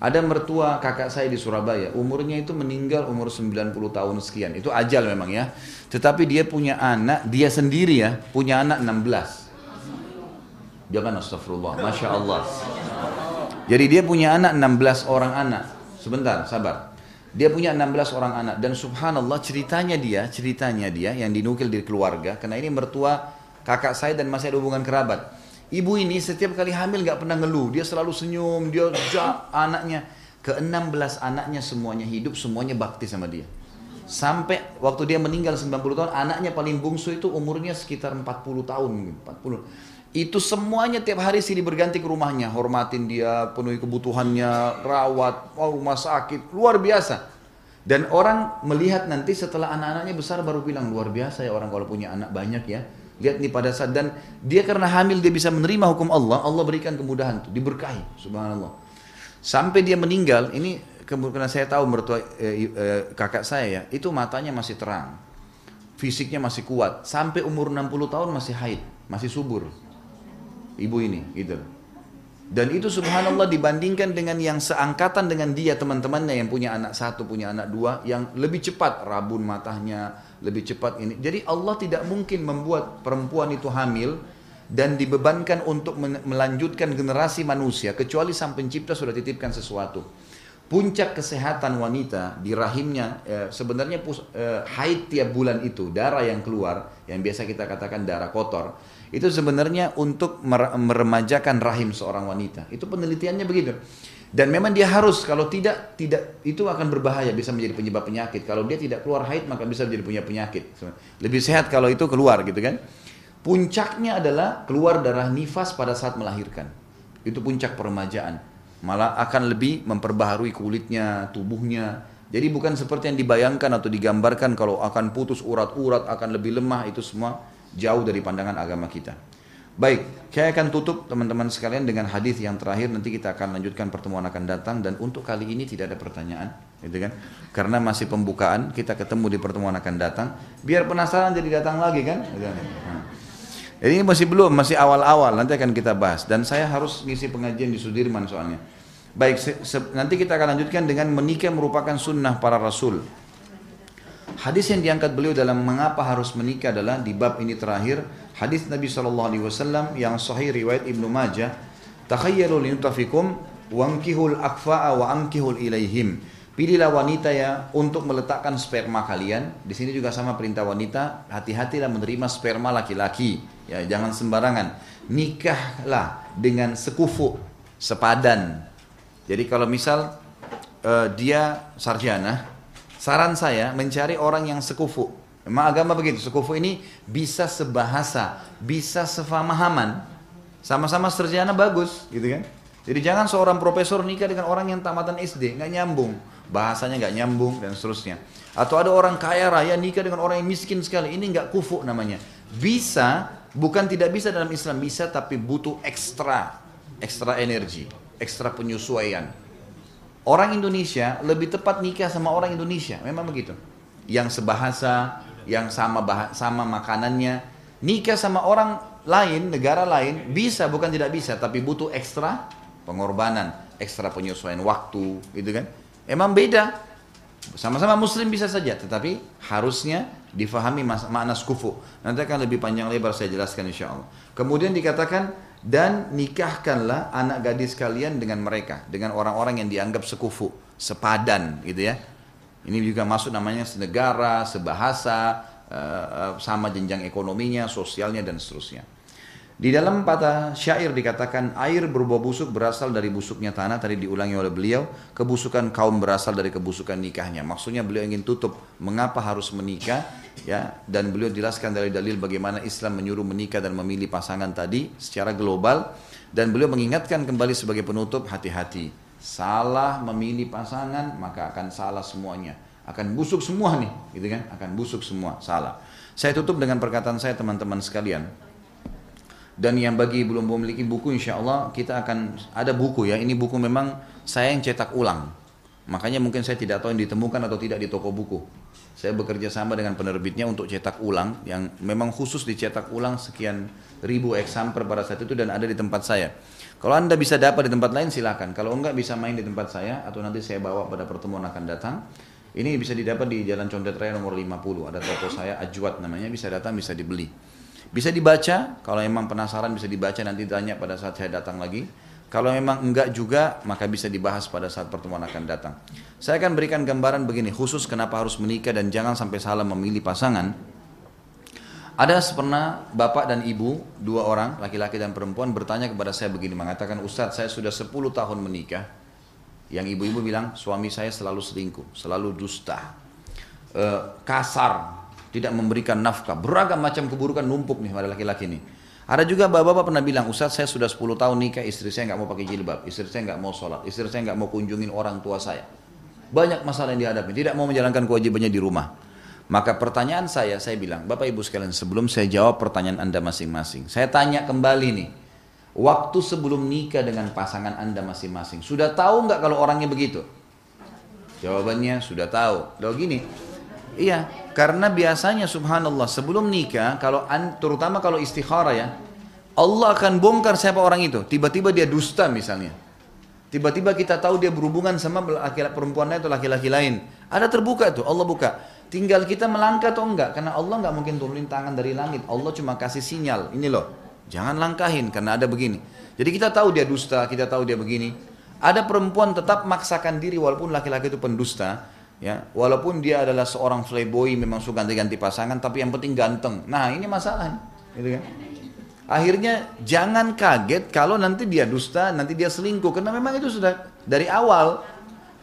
Ada mertua kakak saya di Surabaya, umurnya itu meninggal umur 90 tahun sekian. Itu ajal memang ya. Tetapi dia punya anak, dia sendiri ya, punya anak 16. Jangan astagfirullah, Masya Allah. Jadi dia punya anak 16 orang anak. Sebentar, sabar. Dia punya 16 orang anak dan subhanallah ceritanya dia, ceritanya dia yang dinukil dari keluarga karena ini mertua kakak saya dan masih ada hubungan kerabat Ibu ini setiap kali hamil gak pernah ngeluh. Dia selalu senyum, dia jak anaknya. Ke-16 anaknya semuanya hidup, semuanya bakti sama dia. Sampai waktu dia meninggal 90 tahun, anaknya paling bungsu itu umurnya sekitar 40 tahun. 40. Itu semuanya tiap hari sini berganti ke rumahnya. Hormatin dia, penuhi kebutuhannya, rawat, oh, rumah sakit. Luar biasa. Dan orang melihat nanti setelah anak-anaknya besar baru bilang luar biasa ya orang kalau punya anak banyak ya Lihat nih pada saat dan dia karena hamil dia bisa menerima hukum Allah, Allah berikan kemudahan tuh, diberkahi, subhanallah. Sampai dia meninggal, ini karena saya tahu mertua eh, eh, kakak saya ya, itu matanya masih terang. Fisiknya masih kuat, sampai umur 60 tahun masih haid, masih subur. Ibu ini gitu. Dan itu subhanallah dibandingkan dengan yang seangkatan dengan dia teman-temannya yang punya anak satu, punya anak dua, yang lebih cepat rabun matanya, lebih cepat ini. Jadi Allah tidak mungkin membuat perempuan itu hamil dan dibebankan untuk melanjutkan generasi manusia kecuali sang pencipta sudah titipkan sesuatu. Puncak kesehatan wanita di rahimnya eh, sebenarnya eh, haid tiap bulan itu darah yang keluar yang biasa kita katakan darah kotor itu sebenarnya untuk meremajakan rahim seorang wanita. Itu penelitiannya begitu. Dan memang dia harus kalau tidak tidak itu akan berbahaya bisa menjadi penyebab penyakit. Kalau dia tidak keluar haid maka bisa menjadi punya penyakit. Lebih sehat kalau itu keluar gitu kan. Puncaknya adalah keluar darah nifas pada saat melahirkan. Itu puncak peremajaan. Malah akan lebih memperbaharui kulitnya, tubuhnya. Jadi bukan seperti yang dibayangkan atau digambarkan kalau akan putus urat-urat, akan lebih lemah itu semua jauh dari pandangan agama kita. Baik, saya akan tutup teman-teman sekalian dengan hadis yang terakhir. Nanti kita akan lanjutkan pertemuan akan datang dan untuk kali ini tidak ada pertanyaan, gitu kan? Karena masih pembukaan, kita ketemu di pertemuan akan datang. Biar penasaran jadi datang lagi kan? Gitu kan? Nah. Jadi ini masih belum, masih awal-awal, nanti akan kita bahas. Dan saya harus ngisi pengajian di Sudirman soalnya. Baik, nanti kita akan lanjutkan dengan menikah merupakan sunnah para rasul. Hadis yang diangkat beliau dalam mengapa harus menikah adalah di bab ini terakhir hadis Nabi saw yang sahih riwayat Ibnu Majah. Takhayyalu linutafikum wankihul akfa'a wa ankihul ilaihim. Pilihlah wanita ya untuk meletakkan sperma kalian. Di sini juga sama perintah wanita, hati-hatilah menerima sperma laki-laki. Ya, jangan sembarangan. Nikahlah dengan sekufu, sepadan. Jadi kalau misal uh, dia sarjana, saran saya mencari orang yang sekufu. Memang agama begitu, sekufu ini bisa sebahasa, bisa sefamahaman. Sama-sama sarjana bagus, gitu kan? Jadi jangan seorang profesor nikah dengan orang yang tamatan SD, nggak nyambung bahasanya nggak nyambung dan seterusnya. Atau ada orang kaya raya nikah dengan orang yang miskin sekali, ini nggak kufu namanya. Bisa, bukan tidak bisa dalam Islam bisa, tapi butuh ekstra, ekstra energi, ekstra penyesuaian. Orang Indonesia lebih tepat nikah sama orang Indonesia, memang begitu. Yang sebahasa, yang sama bah sama makanannya, nikah sama orang lain, negara lain bisa bukan tidak bisa, tapi butuh ekstra pengorbanan, ekstra penyesuaian waktu, gitu kan? Emang beda. Sama-sama muslim bisa saja, tetapi harusnya difahami makna skufu. Nanti akan lebih panjang lebar saya jelaskan insya Allah. Kemudian dikatakan, dan nikahkanlah anak gadis kalian dengan mereka, dengan orang-orang yang dianggap sekufu, sepadan gitu ya. Ini juga masuk namanya senegara, sebahasa, eh, eh, sama jenjang ekonominya, sosialnya dan seterusnya. Di dalam patah syair dikatakan air berbau busuk berasal dari busuknya tanah tadi diulangi oleh beliau. Kebusukan kaum berasal dari kebusukan nikahnya. Maksudnya beliau ingin tutup mengapa harus menikah ya? Dan beliau jelaskan dari dalil bagaimana Islam menyuruh menikah dan memilih pasangan tadi secara global. Dan beliau mengingatkan kembali sebagai penutup hati-hati salah memilih pasangan maka akan salah semuanya akan busuk semua nih gitu kan akan busuk semua salah saya tutup dengan perkataan saya teman-teman sekalian dan yang bagi belum memiliki buku insya Allah kita akan ada buku ya. Ini buku memang saya yang cetak ulang. Makanya mungkin saya tidak tahu yang ditemukan atau tidak di toko buku. Saya bekerja sama dengan penerbitnya untuk cetak ulang yang memang khusus dicetak ulang sekian ribu eksamper pada saat itu dan ada di tempat saya. Kalau anda bisa dapat di tempat lain silakan. Kalau enggak bisa main di tempat saya atau nanti saya bawa pada pertemuan akan datang. Ini bisa didapat di Jalan Condet Raya nomor 50. Ada toko saya Ajwat namanya bisa datang bisa dibeli. Bisa dibaca, kalau memang penasaran bisa dibaca nanti tanya pada saat saya datang lagi. Kalau memang enggak juga, maka bisa dibahas pada saat pertemuan akan datang. Saya akan berikan gambaran begini, khusus kenapa harus menikah dan jangan sampai salah memilih pasangan. Ada pernah bapak dan ibu, dua orang, laki-laki dan perempuan bertanya kepada saya begini, mengatakan, Ustadz saya sudah 10 tahun menikah. Yang ibu-ibu bilang, suami saya selalu selingkuh, selalu dusta, e, kasar, tidak memberikan nafkah. Beragam macam keburukan numpuk nih pada laki-laki ini. Ada juga bapak-bapak pernah bilang, Ustaz saya sudah 10 tahun nikah, istri saya nggak mau pakai jilbab, istri saya nggak mau sholat, istri saya nggak mau kunjungin orang tua saya. Banyak masalah yang dihadapi, tidak mau menjalankan kewajibannya di rumah. Maka pertanyaan saya, saya bilang, Bapak Ibu sekalian sebelum saya jawab pertanyaan Anda masing-masing. Saya tanya kembali nih, waktu sebelum nikah dengan pasangan Anda masing-masing, sudah tahu nggak kalau orangnya begitu? Jawabannya sudah tahu. Loh gini, Iya, karena biasanya subhanallah sebelum nikah kalau terutama kalau istikharah ya, Allah akan bongkar siapa orang itu. Tiba-tiba dia dusta misalnya. Tiba-tiba kita tahu dia berhubungan sama laki-laki perempuannya atau laki-laki lain. Ada terbuka tuh, Allah buka. Tinggal kita melangkah atau enggak, karena Allah enggak mungkin turunin tangan dari langit. Allah cuma kasih sinyal, ini loh, jangan langkahin karena ada begini. Jadi kita tahu dia dusta, kita tahu dia begini. Ada perempuan tetap maksakan diri walaupun laki-laki itu pendusta, ya. Walaupun dia adalah seorang playboy memang suka ganti-ganti pasangan tapi yang penting ganteng. Nah ini masalah gitu kan? Akhirnya jangan kaget kalau nanti dia dusta nanti dia selingkuh. Karena memang itu sudah dari awal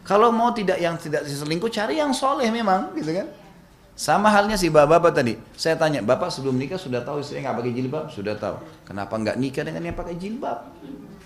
kalau mau tidak yang tidak selingkuh cari yang soleh memang gitu kan sama halnya si bapak-bapak tadi saya tanya bapak sebelum nikah sudah tahu istri nggak pakai jilbab sudah tahu kenapa nggak nikah dengan yang pakai jilbab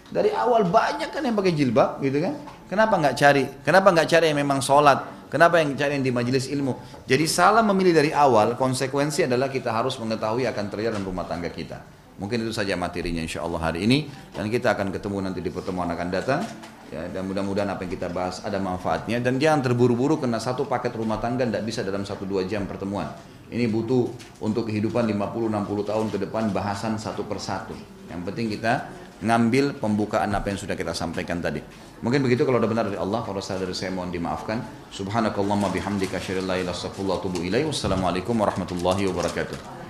dari awal banyak kan yang pakai jilbab gitu kan kenapa nggak cari kenapa nggak cari yang memang sholat Kenapa yang cari yang di majelis ilmu? Jadi salah memilih dari awal, konsekuensi adalah kita harus mengetahui akan terjadi dalam rumah tangga kita. Mungkin itu saja materinya insya Allah hari ini. Dan kita akan ketemu nanti di pertemuan akan datang. Ya, dan mudah-mudahan apa yang kita bahas ada manfaatnya. Dan jangan terburu-buru karena satu paket rumah tangga tidak bisa dalam satu dua jam pertemuan. Ini butuh untuk kehidupan 50-60 tahun ke depan bahasan satu persatu. Yang penting kita ngambil pembukaan apa yang sudah kita sampaikan tadi. Mungkin begitu kalau ada benar dari Allah, kalau salah dari saya mohon dimaafkan. Subhanakallahumma bihamdika asyhadu an la ilaha illa anta astaghfiruka wa atubu ilaik. Wassalamualaikum warahmatullahi wabarakatuh.